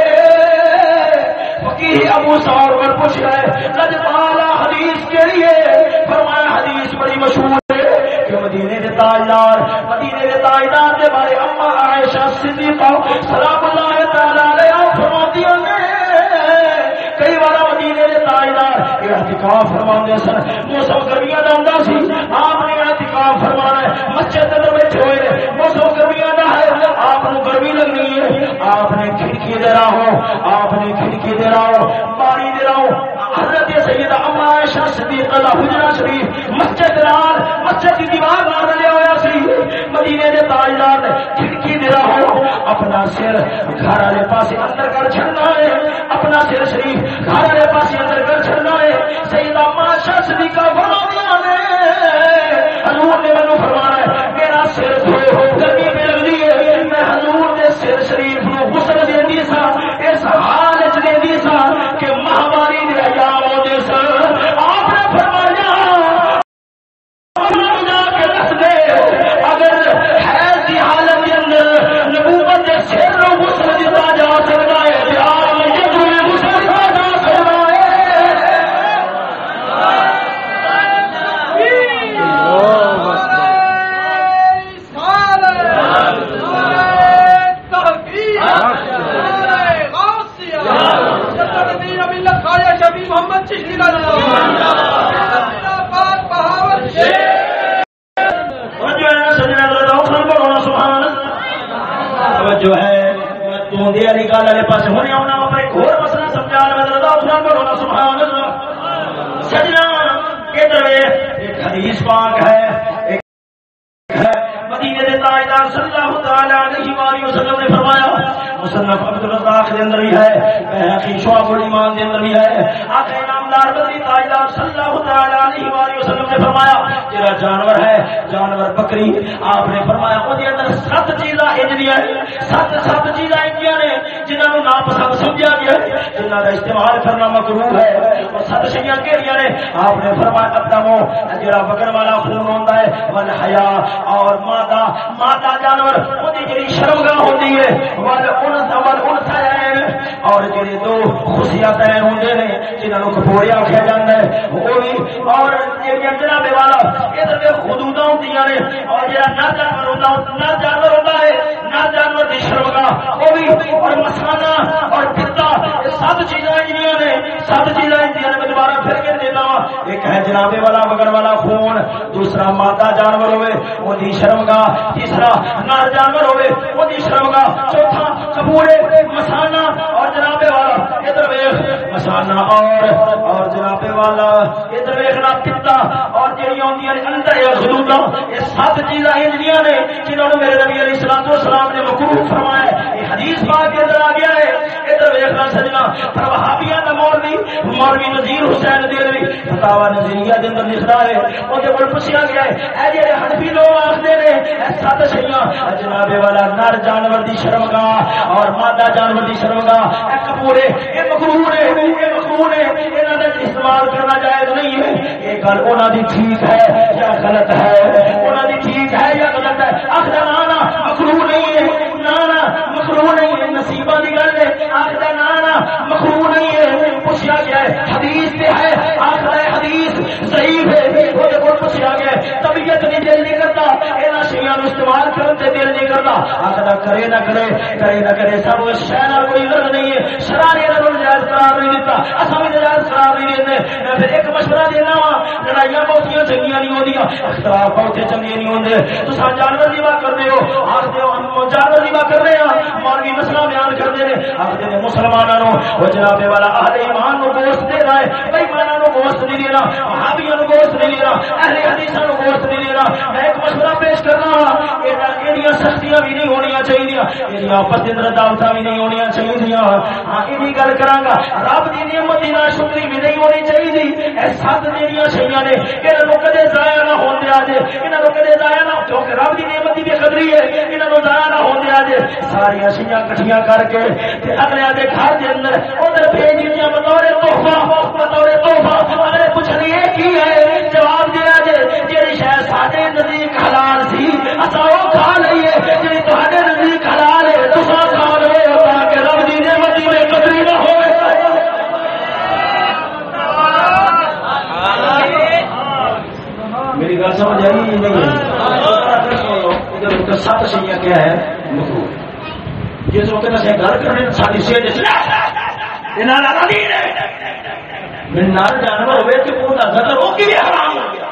فقیہ ابو سور پر پوچھ رہا ہے لجپالا حدیث کیڑی ہے فرمایا، حدیث بڑی مشہور ہے کہ مدینے دے تاجدار، مدینے دے تاجدار دے بارے اما عائشہ صدیقہ سلام اللہ تعالی علیہا فرماتی ہیں۔ کئی بار مدینے دے تاجدار احتکاف فرماندے سن۔ موسم گرمیاں دا ہوندا سی آپ نے احتکاف فرمانا ہے۔ مسجد دے بیٹھے ہوئے موسم گرمیاں دا ہے آپ لگنی ہے۔ آپ نے کھڑکی دے رہا ہوں۔ آپ نے کھڑکی دے رہا ہوں۔ باری دے رہا ہوں۔ حضرت سیدہ اما عائشہ صدیقہ دا حجرہ شریف مسجد لال، مسجد کی دیوار مار لیا ہوا سی۔ مدینے دے تاجدار نے کھڑکی دے رہا ہوں۔ اپنا سر گھر والے پاسے اندر کر چھڑنا ہے۔ اپنا سر شریف گھر والے پاسے اندر کر چھڑنا ہے۔ سیدہ اما عائشہ صدیقہ فرما نے حضور نے مینوں فرمایا انجیاں نے ناپسند سمجھا گیا ہے جنہاں دا استعمال کرنا مکروہ ہے۔ اور سات شیاں کیڑیاں نے، آپ نے فرمایا قدمو جڑا بکر والا خون ہوندا ہے ول حیا اور مادہ مادہ جانور او دی جڑی شرمگاہ ہوندی ہے ول انس ول انسین اور جڑے دو خوشیاں خصیاتیں ہوندے نے، جنہاں نو کپوڑے آکھیا جاندا ہے او بھی اور جڑی جناب والا ادھر دے حدوداں ہوندیاں نے، اور جڑا نر جانور ہوندا نر جانور ہوندا ہے نر جانور دی شرمگاہ او بھی اور مسانہ اور پتا یہ سب چیزاں جڑیاں نے، سب چیزاں جڑیاں نے دوبارہ پھر کے دیتا ہوں، ایک ہے جنابے والا بغیر والا خون، دوسرا مادہ جانور ہوئے، وہ دی شرمگاہ تیسرا نر جانور ہوئے، وہ دی شرمگاہ چوتھا کپورے مسانہ اور جنابے والا، ادھر ویخ مسانہ اور اور جنابے والا، ادھر ویخنا پتا اور جڑی آدی اندر حدوداں یہ سات چیزاں انجلیاں نے، جنہوں نے میرے نبی علیہ السلام والسلام نے مکروہ فرمایا ہے۔ یہ حدیث پاک کے اندر آ گیا ہے۔ ادھر ویخنا سجنا۔ پر وہابیاں دا مولوی مولوی نذیر حسین دلوی فتاوا نظریہ دے اندر لکھدا ہے۔ او دے کول پوچھیا گیا ہے۔ اے جڑے حنفی لوگ آکھدے نے، اے سات شیاں جناب والا نر جانور دی شرمگاہ اور مادہ جانور دی شرمگاہ۔ اے کپورے، اے مکروہ نے اے مکروہ نے انہاں دا استعمال کرنا جائز نہیں ہے۔ یہ گل انہاں دی ٹھیک ہے یا غلط ہے؟ انہاں دی ٹھیک ہے یا غلط ہے؟ آخر نانا مکروہ نہیں ہے نانا مکروہ نہیں ہے نصیبہ دی گل ہے آخر نانا مکروہ نہیں ہے، پوچھا گیا ہے، حدیث پہ ہے آخر حدیث، ضعیف ہے وہ پوچھا گیا ہے، طبیعت نہیں دل نہیں کرتا، اینا شیاں استعمال کرن دل نہیں کرتا آخر کرے نہ کرے کرے نہ کرے، سب شے نال کوئی غرض نہیں ہے شرع نے انہاں جائز قرار نہیں دیتا اساں بھی جائز قرار نہیں دیندے میں پھر ایک مشورہ دینا وا، لڑائیاں بہتیاں چنگیاں نہیں ہوندیاں، اختلاف بہتے چنگے نہیں ہوندے، تساں جانور دی بات ہو۔ کر رہے ہیں، مولوی مسئلہ بیان نے جناب والا اہل ایمان گوشت دے رہا ہے۔ گوشت نہیں دینا گوشت نہیں دینا اہل گوشت نہیں دینا میں ایک پیش کرنا ہاں، سختیاں بھی نہیں ہونیاں چاہیے آپس اندر بھی نہیں چاہیے ہاں گل گا، رب دی نعمت ناشکری بھی نہیں ہونی چاہیے اے سات نے کدے ضائع نہ دیا کدے ضائع نہ کیونکہ رب دی نعمت دی بے قدری ہے۔ انہاں نو نہ دیا شیاں کٹھیاں کر کے اگلے کے گھر کے اندر ادھر بھیج دیاں بطور تحفہ بطور تحفہ। اگلے پوچھنی کی ہے؟ جواب دیا جی جی شاید ساڈے نزدیک حلال سی اصا وہ کھا لئیے۔ جی تہاڈے نزدیک حلال ادھر سات کیا ہے مکرو جس وقت اصل گل کرنے ساری صحت نال جانور ہوئے تو وہ وہ حرام ہو گیا۔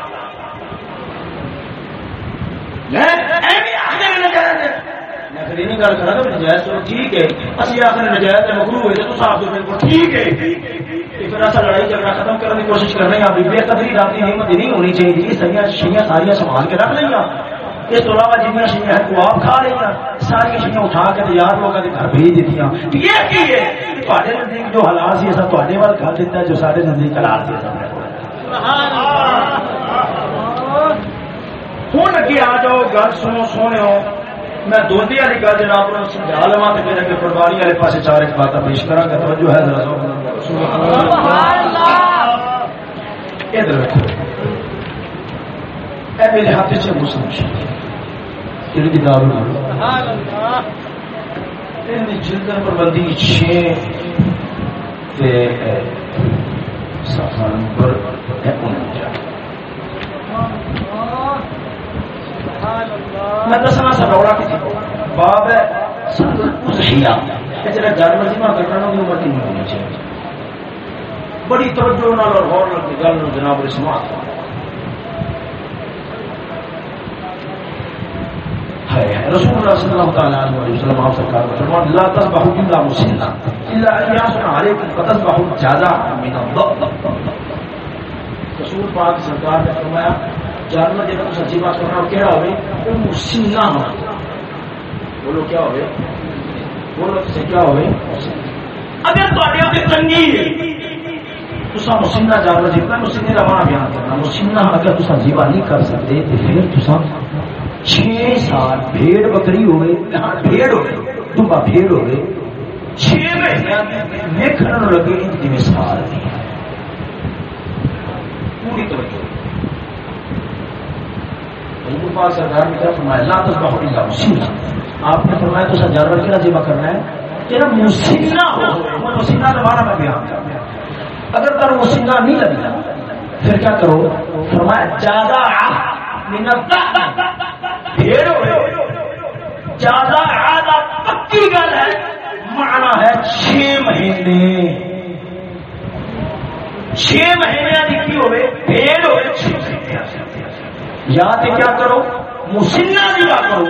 گل کرا تو نجائز چلو ٹھیک ہے۔ اسی آخر نجائز مکرو ہوئے تو صاحب تو بالکل ٹھیک ہے۔ پھر ایسا لڑائی جھگڑا ختم کرنے کی کوشش کر رہے ہیں۔ بے قدری رات کی نعمت نہیں ہونی چاہیے۔ یہ ساریا شیاں ساریا سنبھال کے رکھ لیں اس تو علاوہ جنیا شیاں ہیں وہ آپ کھا لیں ساری شیاں اٹھا کے یار لوگوں کے گھر بھیج دیتی یہ کی ہے؟ نزدیک جو حالات سی اصل وال کھا دیتا جو سارے نزدیک سی ہوں اگے آ جاؤ، گل سنو سونے میں والی گل جناب سمجھا لوا تو پھر اگے والے پاس چار ایک بات پیش کرا گا توجہ ہے ادھر رکھو۔ اے میرے ہاتھ سے مسلم شہر کتاب جلد پر بندی چھ سفر نمبر ہے۔ انجا میں دسنا سا روڑا کی باب ہے۔ جڑا جانور جمع کرنا وہ نہیں ہونی چاہیے۔ بڑی توجہ نال اور غور نال گل جناب سماعت رسول اللہ صلی اللہ تعالی علیہ وسلم آپ سرکار نے فرمایا، لا تذبحوا الا مسنا الا ان يصنع عليكم فتذبحوا جزاء من الضب. رسول پاک سرکار نے فرمایا، جانور جب تم سچی بات کرنا کہڑا ہوئے؟ وہ مسینہ ہونا بولو، کیا ہوئے؟ بولو سے کیا ہوئے؟ اگر تو آگے تنگی ہے تسا مسینہ جانور جتنا مسینے کا بیان کرنا۔ مسینہ اگر تسا زیبا نہیں کر سکتے، تو پھر تسا چھ سال بھیڑ بکری ہوئے بھیڑ ہوئے دمبا بھیڑ ہوئے چھ مہینے دیکھنے لگے ان کی مثال دی. پوری توجہ. حضور پاک سرکار نے کیا فرمایا، لا تذبحوا الا آپ نے فرمایا تو جانور کیا ذبح کرنا ہے؟ تیرا ہو مسینہ دوبارہ میں بیان اگر تر مسینہ نہیں لگتا پھر کیا کرو؟ فرمایا زیادہ من بھیڑ ہو زیادہ آدھا پکی گل ہے۔ معنی ہے چھ مہینے۔ چھ مہینے کی ہوئے؟ بھیڑ ہوئے چھ مہینے۔ یا تو کیا کرو؟ مسنہ جڑا کرو۔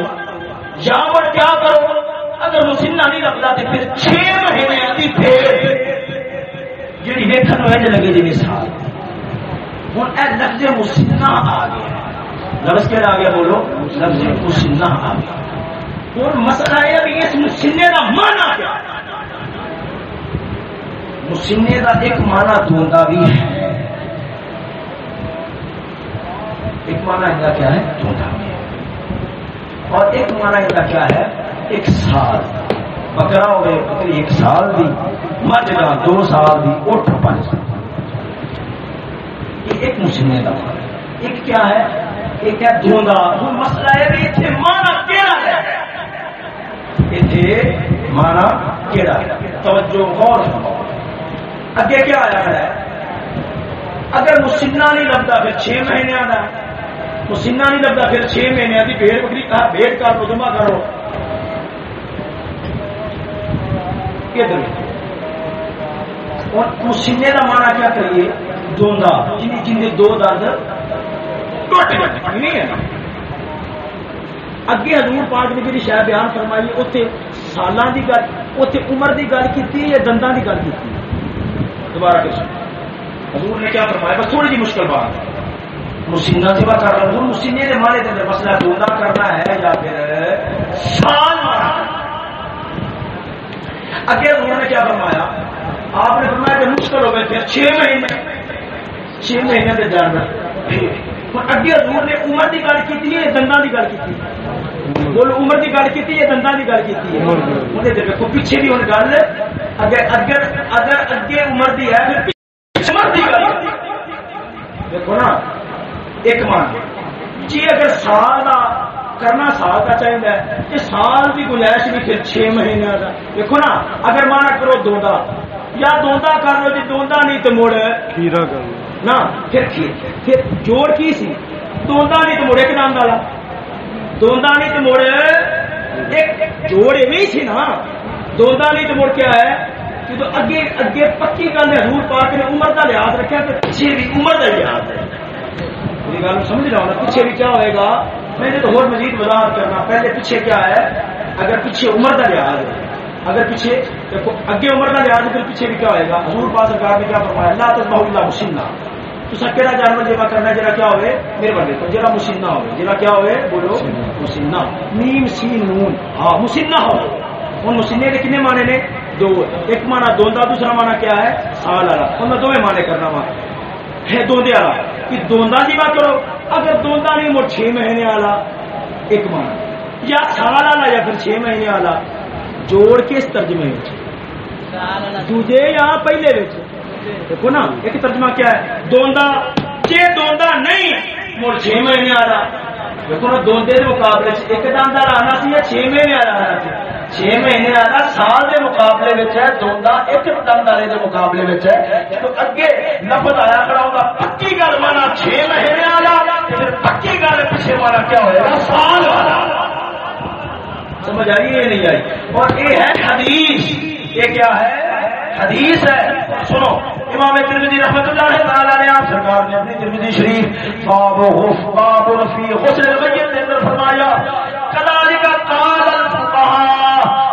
یا پر کیا کرو؟ اگر مسنہ نہیں لگتا تو پھر چھ مہینے کی پھر جی ویکن ویج لگے جی مثال۔ ہوں اے لفظ مسنہ آ گیا۔ لفظ کہڑا آ گیا بولو۔ لفظ مسنہ آ گیا اور مسئلہ یہ بھی اس مسنے کا مانا کیا؟ مسنے کا ایک مانا دوندا بھی ہے۔ ایک مانا ان کا کیا ہے؟ چوتھا اور ایک مانا ان کا کیا ہے؟ ایک سال۔ بکرا ہوئے بکری ایک سال دی مجھ کا دو سال دی اٹھ پانچ یہ ایک مسلم کا ایک کیا ہے؟ مسئلہ ہے بھی اتنے مانا کیڑا ہے؟ اتنے مانا کیڑا توجہ غور اگے کیا آیا ہے؟ اگر مسنہ نہیں لگتا پھر چھ مہینے آنا مسینہ نہیں لگتا پھر چھ مہینے کی بھیڑ بکری کہا بھیڑ کا مجمع کرو۔ مسینے کا مانا کیا کریے؟ دوندا جن جن دو درد نہیں ہے. اگے حضور پاک نے جی شاید بیان فرمائی اتنے سالوں کی گل اتنے عمر کی گل کی یا دنداں کی گل کی دوبارہ حضور نے کیا فرمایا بس تھوڑی جی مشکل بات ہے مسینہ سوا کر رہا ہوں مسینے کے مارے کے اندر مسئلہ دوندا کرنا ہے یا پھر سال اگے انہوں نے کیا فرمایا آپ نے فرمایا کہ مشکل ہو گئے پھر چھ مہینے چھ مہینے کے جانور اگے حضور نے عمر کی گل کی ہے دندا کی گل کی بول، عمر کی گل کی ہے دندا کی گل کی دیکھو پیچھے بھی ہوں گل اگر اگر اگے عمر کی ہے، پھر عمر کی گل۔ دیکھو نا، ایک مان۔ جی اگر سال کا کرنا سال کا چاہیے کہ سال کی گنجائش بھی پھر چھ مہینے کا دیکھو نا، اگر مانا کرو دوندا۔ یا دوندا کر لو جی دوندا نہیں تو مڑ کھیرا کر نہ پھر پھر جوڑ کی سی دوندا نہیں تو مڑ ایک والا دوندا نہیں تو مڑ ایک جوڑ ایویں سی نا دوندا نہیں تو مڑ کیا ہے کہ اگے اگے پکی گل حضور پاک نے عمر کا لحاظ رکھا تو پیچھے بھی عمر کا لحاظ ہے گل سمجھ رہا ہوں پیچھے بھی کیا ہوئے گا میں نے تو اور مزید وضاحت کرنا پہلے پیچھے کیا ہے اگر پیچھے عمر کا لحاظ ہے اگر پیچھے دیکھو اگے عمر کا لحاظ پھر پیچھے بھی کیا ہوئے گا حضور پاس سرکار نے کیا فرمایا اللہ تک بہت اللہ مشینہ تو کہڑا جانور جمع کرنا جرا کیا ہوئے؟ میرے تو جرا مشینہ ہوئے۔ جرا کیا ہوئے؟ بولو مشینہ۔ نیم سی نون۔ ہاں مشینہ ہو۔ ہوں مسینے کے کنے مانے نے؟ دو۔ ایک مانا دوندا دوسرا مانا کیا ہے؟ سال والا۔ ہوں میں دونوں مانے کرنا وا۔ ہے دوندے والا۔ کہ دوندا بات کرو۔ اگر دوندا نہیں مڑ چھ مہینے والا۔ ایک مانا۔ یا سال والا یا پھر چھ مہینے والا۔ جوڑ کے اس ترجمے دوجے یا پہلے دیکھو نا، ایک ترجمہ کیا ہے؟ دوندا چھ دوندا نہیں، مڑ چھ مہینے والا دیکھو نا، دوندے کے مقابلے ایک داندا آنا سی یا چھ مہینے والا آنا سی؟ چھ مہینے والا سال کے مقابلے میں ہے دوندا ایک دند والے کے مقابلے میں ہے۔ تو اگے لفظ آیا کھڑا ہوگا پکی گل مانا، چھ مہینے والا پھر پکی گل پیچھے مانا کیا ہوئے؟ گا سال والا سمجھ آئی یہ نہیں آئی؟ اور یہ ہے حدیث۔ یہ کیا ہے؟ حدیث ہے۔ سنو، امام ترمیدی رحمت اللہ تعالیٰ نے آپ سرکار نے اپنی ترمیدی شریف، باب غف، باب رفی غسل المیت کے اندر فرمایا، کذالک قال الفقهاء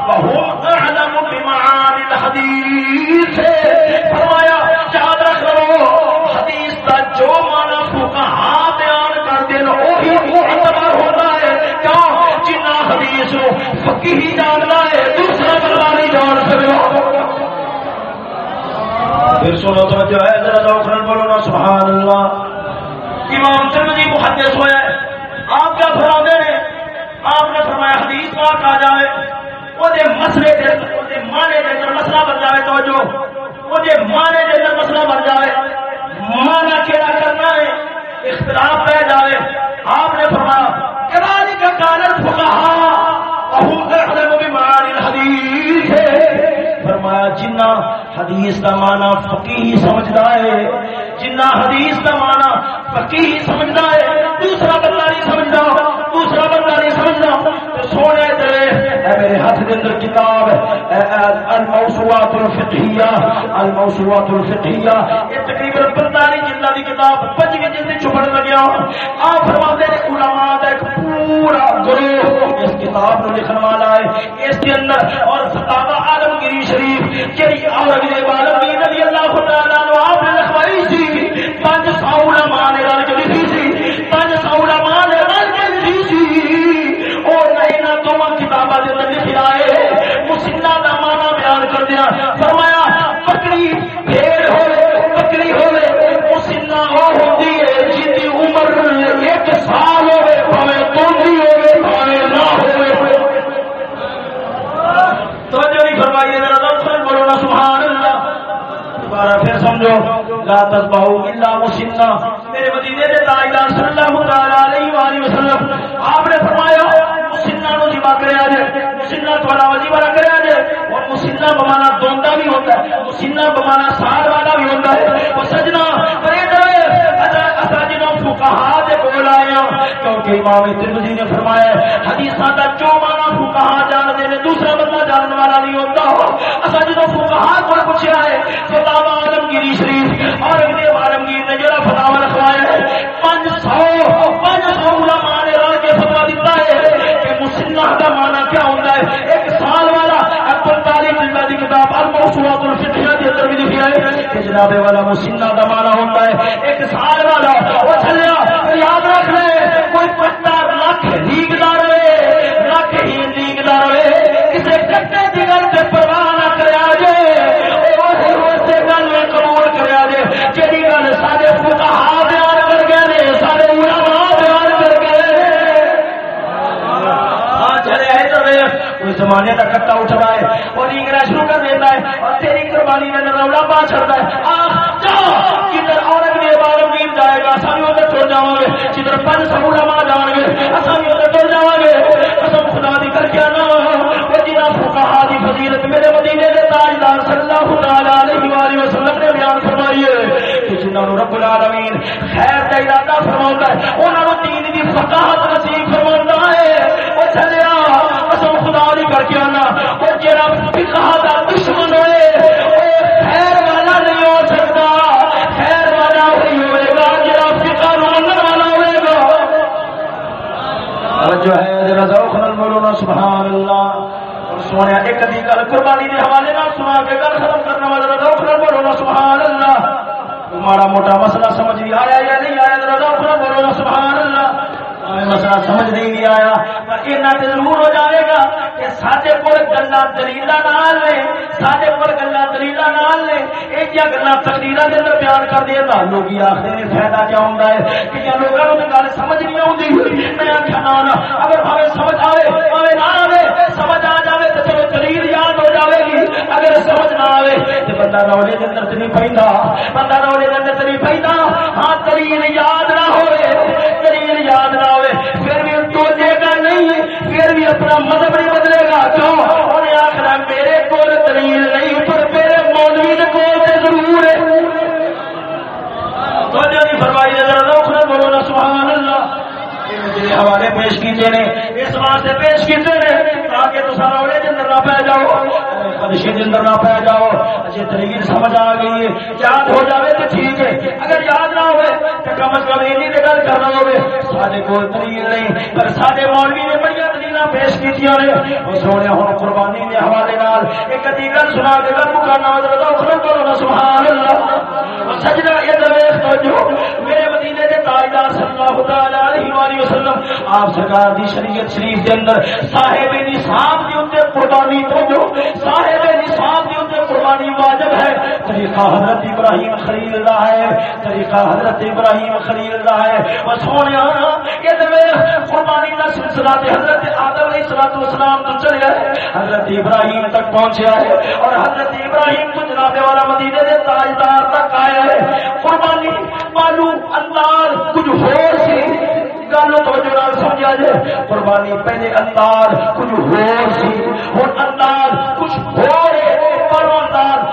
دے مسئلے دے دے دے اندر مسئلہ بن جائے توجہ. دے دے اندر مسئلہ بن جائے کیڑا کرنا ہے؟ اختلاف پہ جائے آپ نے فرمایا وهم اعلم بمعاني الحديث فرمایا، جنہ حدیث کا معنی فقیہ سمجھدا ہے، جنہ حدیث کا معنی فقیہ سمجھدا ہے، دوسرا بندہ نہیں سمجھدا، دوسرا بندہ نہیں سمجھدا۔ تو سونے اے میرے ہاتھ دے اندر کتاب ہے الموسوعات الفقہیہ الموسوعات الفقہیہ یہ تقریباً 45 جلد دی کتاب 25 جلد چھپڑ لگیا آپ فرماتے ہیں علماء دا ایک پورا گروہ اس کتاب کو لکھنے والا ہے۔ اس کے اندر اور فتاوا عالمگیری شریف جی اورنگزیب عالمگیر رضی اللہ تعالیٰ کر دیا فرمایا، بکری بھیڑ ہوئے، بکری ہوئے مسلح وہ ہوتی ہے جن کی عمر ایک سال ہوئے ہوئے نہ ہوئے۔ تو جو نہیں فرمائیے، ذرا بولو نا سبحان اللہ دوبارہ پھر سمجھو، لا الا میرے مدینے دے تاجدار صلی اللہ علیہ والہ وسلم۔ آپ نے فرمایا مسنہ نو ذبح کریا جائے مسنہ تھوڑا وظیفہ کریا جائے اور کیونکہ امام ترمذی نے فرمایا حدیثاں دا جو معنی فقہا جان دے نے دوسرا بندہ جاننے والا نہیں ہوتا، ہو۔ اسا جدوں فقہا کو پوچھا ہے فتاوا عالمگیری شریف اور ابن عالمگیر نے جڑا فتاوا لکھوایا ہے 500 500 علماء نے رل کے فتوا دیتا ہے کہ مسنہ کا معنی کیا ہوتا ہے۔ ایک سال والا ابن طالب اللہ دی کتاب الموسوعات الفقہیہ کے اندر بھی لکھا ہے کہ جناب والا مسنہ کا معنی ہوتا ہے۔ ایک سال والا، وہ چلیا یاد رکھ لے، کوئی کسی کی گل سے پرواہ نہ جے گل میں قبول جے۔ گل سارے بیان کر گئے نے سارے علماء بیان کر گئے چلے ہاں، تو کوئی زمانے کا کٹا اٹھ رہا ہے، اور لیگنا شروع کر دیتا ہے، اور تیری قربانی میں رولا پا چڑھتا ہے آ جاؤ کدھر عورت کے بارے میں جائے جا گے جدھر ماں جان گے جا گے قسم خدا دی کر کے جنا فقہا دی فضیلت میرے مدینے دے تاجدار صلی اللہ تعالی علیہ والہ وسلم نے بیان فرمائی ہے کہ جنہاں نو رب العالمین خیر دا ارادہ فرماتا ہے انہاں نو دین دی فقاہت نصیب ہے او چلیا قسم خدا دی کر کے نا او جڑا فقہ دا دشمن ہوئے توجہ ہے ذرا ذوق نال بولو نا سبحان اللہ سونے، ایک دی گل قربانی دے حوالے نال سنا کے گل ختم کرنا والا ذوق نال بولو نا سبحان اللہ تمہارا موٹا مسئلہ سمجھ نہیں آیا یا نہیں آیا ذرا ذوق نال بولو نا سبحان مسئلہ سمجھ نہیں آیا، پر اتنا ضرور ہو جائے گا کہ سارے کو گلا دلیل نال نے سارے کو گلا دلیل نال نے یہ گلا تقریر کے اندر بیان کر دیا۔ تو لوگ آخر نے فائدہ کیا ہوتا ہے؟ کہ جب لوگوں کو گل سمجھ نہیں آتی میں آخیا نہ اگر ہمیں سمجھ آئے ہمیں نہ آئے سمجھ آ جائے تو چلو۔ اگر سمجھ نہ آئے تو بندہ روڑے کے اندر نہیں پہنتا بندہ روڑے کے اندر نہیں پہنتا ہاں دلیل یاد نہ ہوئے، دلیل یاد نہ ہوئے۔ پھر بھی ٹولے گا نہیں، پھر بھی اپنا مذہب نہیں بدلے گا۔ کیوں؟ انہیں آخر میرے کو دلیل نہیں، پر میرے مولوی کو ضرور ہے۔ فرمائی نظر بولو نا، سبحان دے حوالے پیش کیتے نے۔ اس واسطے پیش کیتے نے تاکہ تو سارا اڑے اندر نہ پے جاؤ پدشی کے نہ پے جاؤ۔ اچھے طریقے سمجھ آ گئی ہے۔ یاد ہو جاوے تو ٹھیک ہے۔ اگر یاد نہ ہوئے گل کرنا دلیل نہیں پر مولوی نے بڑی پیش نے سونے قربانی حوالے نال ایک سنا کے گل مکانا کرو سبحان اللہ توجہ میرے مدینے تاجدار صلی اللہ تعالی علیہ وسلم آپ سرکار دی شریعت شریف اندر صاحب نصاب قربانی توجہ صاحب نصاب قربانی واجب ہے طریقہ حضرت ابراہیم خلیل اللہ ہے طریقہ حضرت ابراہیم خلیل اللہ ہے۔ اور سونے یہ درویش قربانی کا سلسلہ تے حضرت آدم علیہ الصلوۃ والسلام تو چل گئے۔ حضرت ابراہیم تک پہنچا ہے اور حضرت ابراہیم کو جناب والا مدینے کے تاجدار تک آیا ہے قربانی معلوم انداز کچھ ہو سی گل توجہ سمجھا جائے۔ قربانی پہلے انداز کچھ ہو سی ہوں انداز کچھ ہو رہے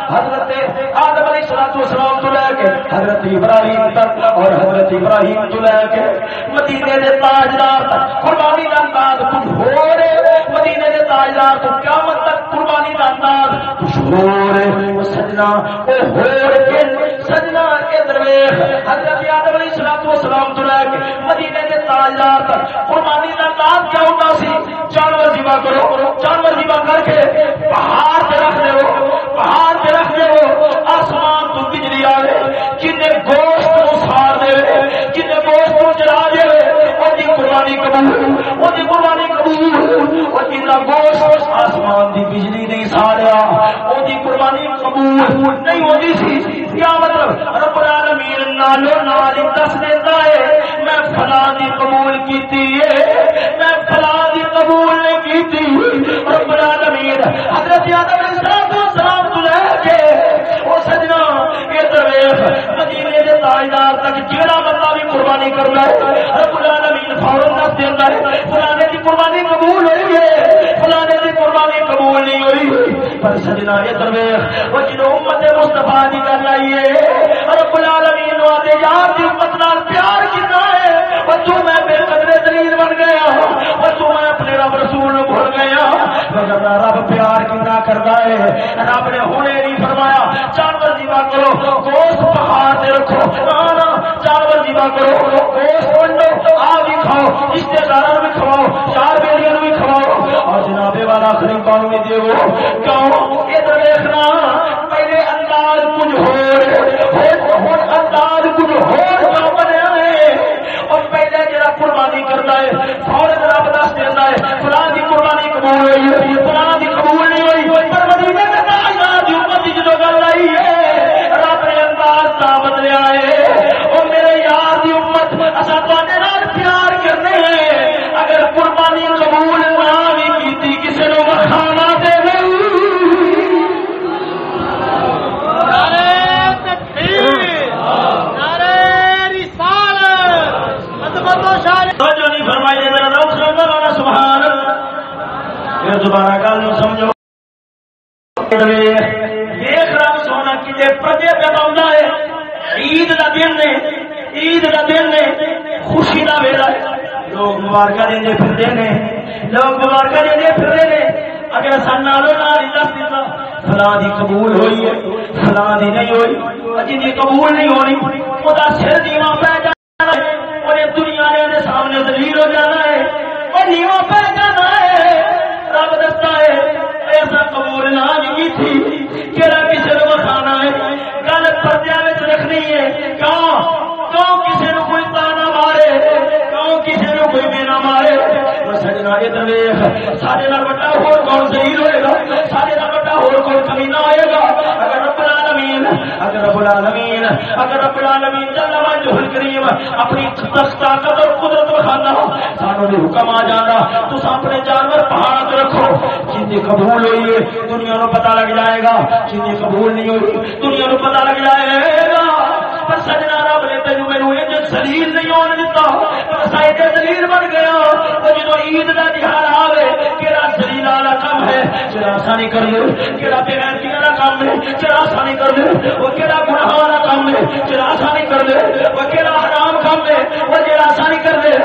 حضرت آدم علیہ السلام تو لے کے حضرت ابراہیم تک اور حضرت ابراہیم تو لے کے مدینے کے تاجدار تک قربانی کا انداز کچھ ہو رہے مدینے کے تاجدار تو قیامت تک قربانی کا انداز کچھ ہو رہے وہ سجنا وہ ہو رہے سجنا کے درویش حضرت آدم علیہ السلام والسلام تو لے کے مدینے کے تاجدار تک قربانی کا انداز کیا ہوتا سی؟ جانور جیوا کرو، جانور جیوا کر کے پہاڑ پہ رکھ دو پہاڑ پہ رکھ دو آسمان آئے جن گوشت کو سار دے جن گوشت کو جلا دے وہ قربانی قبول، وہ قربانی قبول، وہ جن گوشت آسمان دی بجلی نہیں ساریا وہ قربانی قبول نہیں ہوتی سی۔ کیا مطلب؟ رب العالمین نالو نال دس دیتا ہے، میں فلاں دی قبول کیتی ہے، میں فلاں دی قبول نہیں کیتی۔ رب العالمین حضرت آدم علیہ السلام تو لے کے مدینے دے تاجدار تک جیڑا بندہ بھی قربانی کرنا ہے رب العالمین فورن دس ہے، فلانے دی قربانی قبول ہوئی ہے۔ فلانے دی قربانی قبول نہیں ہوئی۔ پر سجنا درویش امت دی رب العالمین یار دی امت نال پیار ہے۔ تو میں بے دلیل بن گیا ہوں تو میں اپنے رب رسول نو بھول گیا رب کرتا ہے رب نے ہونے نہیں فرمایا۔ جانور جیوا کرو، گوشت پہاڑ سے رکھو۔ نہ جانور جیوا کرو۔ گوشت ونڈو، آ بھی کھاؤ رشتے داروں بھی کھواؤ، چار بیڑیاں بھی کھواؤ۔ اور والا بھی دے کیوں؟ ادھر دیکھنا، پہلے انداز کچھ ہو انداز کچھ ہو بنیا ہے اور پہلے جڑا قربانی کرتا ہے، فوراً رب دس دیتا ہے، فلاں کی قربانی قبول ہوئی ہے فلاں کی نالو نال دیتا فلاں دی قبول ہوئی ہے، فلاں دی نہیں ہوئی۔ جی دی قبول نہیں ہونی وہ سر دیواں پہ سارے نال بڑا ہور کون ذلیل ہوئے گا؟ سارے نال بڑا ہور کون کمینہ ہوئے گا؟ اگر رب العالمین اگر رب العالمین اگر رب العالمین جل وجہ الکریم اپنی تخت طاقت اور قدرت بخانا سانو نے حکم آ جانا۔ تو اپنے جانور پہاڑ رکھو۔ جن قبول ہوئی ہے، دنیا نو پتہ لگ جائے گا۔ جن قبول نہیں ہوئی، دنیا نو پتہ لگ جائے گا۔ پر سجنا رب نے تینو مینو دلیل نہیں ہونے دیتا پر دلیل بن گیا۔ وہ جدو عید کا تہار آئے کہڑا دلیل والا کام ہے؟ جڑا نہیں کر لو کہڑا بےغیرتی والا کام ہے؟ جڑا نہیں کر لو وہ کہڑا گناہ والا کام ہے؟ جڑا نہیں کر لو وہ کہڑا حرام کام ہے؟ وہ جڑا نہیں کر لے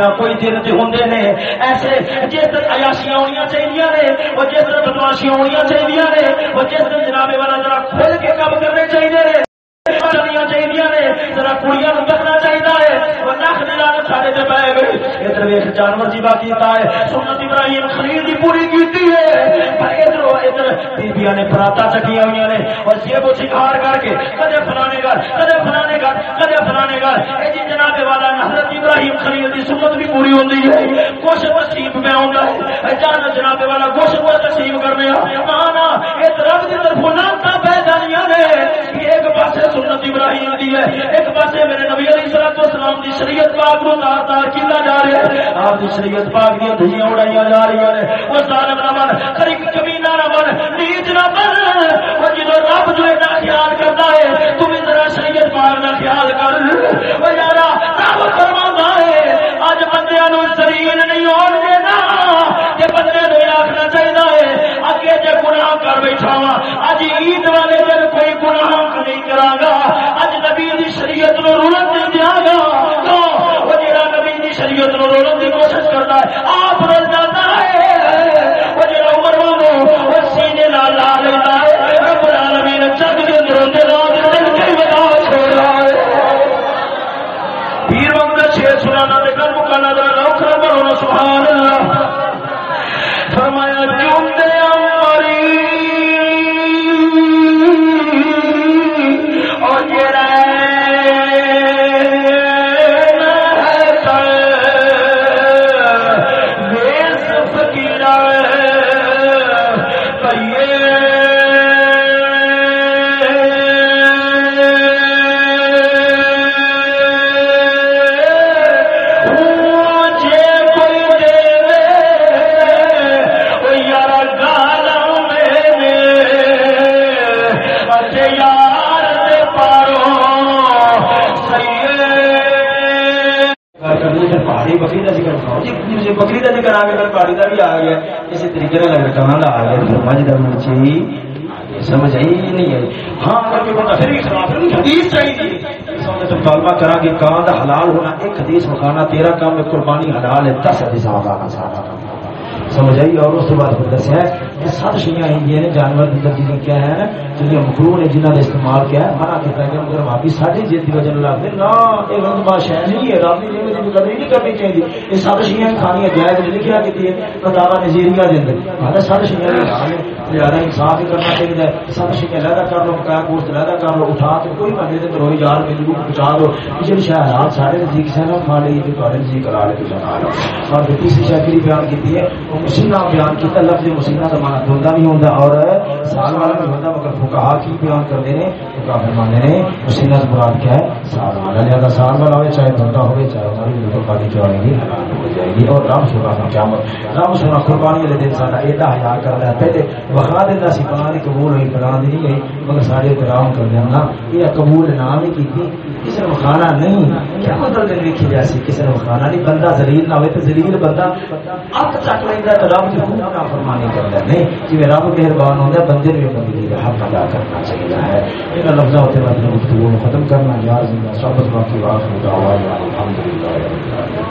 دنیا کوئی دن دے ہوندے نے ایسے جس دن عیاشیاں ہونیاں چاہیے نے وہ جس دن بدماشیاں ہونیاں چاہیے نے وہ جس دن جناب والا ذرا کھل کے کام کرنے چاہیے نے چلنیاں چاہیے نے ذرا کڑیاں نو وہ نخ دلانا سارے تے پے گئے۔ ادھر ویکھ جانور جی باقی ہے۔ سنت ابراہیم خلیل دی پوری کیتی ہے۔ پر ادھر ادھر بیبیاں نے پراتا چکیاں ہوئی نے۔ اور جیب و سکھار کر کے کدے فلانے گھر، کدے فلانے گھر، کدے فلانے گھر۔ اے جی جناب والا حضرت ابراہیم خلیل دی سنت بھی پوری ہوندی ہے۔ کچھ نصیب میں آوندا ہے۔ جان جناب والا کچھ کو نصیب کرنے ہاں نا اے رب دی طرفوں نعمتاں پہ جانیاں نے۔ ایک پاسے سنت ابراہیم دی ہے۔ ایک پاسے میرے نبی علیہ الصلوۃ والسلام دی شریعت پاک نو تار تار کیتا جا رہا ہے۔ آپ دی شریعت پاک دی دھیاں اڑائیاں جا رہی ہیں او ظالم نہ بن خریق کمینہ نہ بن، نیچ نہ بن۔ او جدو رب جو ایڈا خیال کرتا ہے تم ذرا شریعت پاک دا خیال کر۔ او یارا، رب فرماتا ہے اج بندیاں نو سرین نہیں ہون دینا تے بندے نو آکھنا چاہیے ہے، اگے جے گناہ کر بیٹھا وا اج عید والے دن کوئی گناہ نہیں کراں گا اج نبی دی شریعت نو رولت نہیں دیاں گا کیوں وہ جڑا نبی دی شریعت کی کوشش کرتا ہے۔ آپ رول جاتا ہے وہ جڑا عمر نو وہ سینے نال لا لیتا حدیث چاہیے۔ طالبہ کرا کہ کان حلال ہونا ایک حدیث مکانا، تیرا کام میں قربانی حلال ہے، دس حدیث آنا سارا سمجھ آئی؟ اور اس کے بعد پھر دسیا یہ سب شیاں ہندیاں جانور کی کیا ہے؟ جنہیں مکرو نے جنہوں نے استعمال کیا ہے منع کیا ہے مگر واپی ساری جیت کی وجہ لگتے نہ یہ غلط بادشاہ نہیں ہے، رب کی نعمت کی قدر نہیں کرنی چاہیے۔ یہ سب شیاں کھانیاں جائز نے لکھا کی ہے فتاوا نظیریہ کے اندر۔ مانا سب شیاں حرام زیادہ انصاف کرنا چاہیے۔ سب شیاں لہدا کر لو بقایا گوشت لہدا کر لو، اٹھا کے کوئی بندے کے روئی جار کے لوگ پہنچا دو۔ جی شاید حالات سارے نزدیک سے نہ کھا لی تو تھوڑے نزدیک کرا لے تو کھا لو اور تیسری شاید بیان کی ہے، وہ مسینہ بیان کیا لفظ مسینہ کا مانا دھوندا نہیں ہوتا اور سال والا بھی ہوتا مگر کہا کی بیان کر دے ہیں فکا فرمانے نے مسینہ سے مراد کیا ہے؟ سال والا لہذا سال والا ہوئے چاہے دھوندا ہوئے چاہے ہماری بالکل پانی چڑھائے گی حلال ہو جائے گی۔ اور رام سونا کا قیامت۔ رام سونا قربانی والے دن سارا ایڈا ہیا کر رہا پہلے وقا دیتا سی پنا نہیں قبول ہوئی پنا نہیں گئی مگر سارے احترام کر دینا یہ قبول نہ بھی کی کسی نہیں، کیا مطلب جیسی کسی نے نہیں، بندہ زلیل نہ ہوئے تو زلیل بندہ۔ اب لینا تو رب کی خوب کا فرمانی کرتا نہیں رب مہربان ہوتا بندے بھی بندگی کا حق ادا کرنا چاہیے ہے۔ ان لفظ ہوتے گفتگو ختم کرنا یار زندہ سب باقی ہوتا ہوا الحمد للہ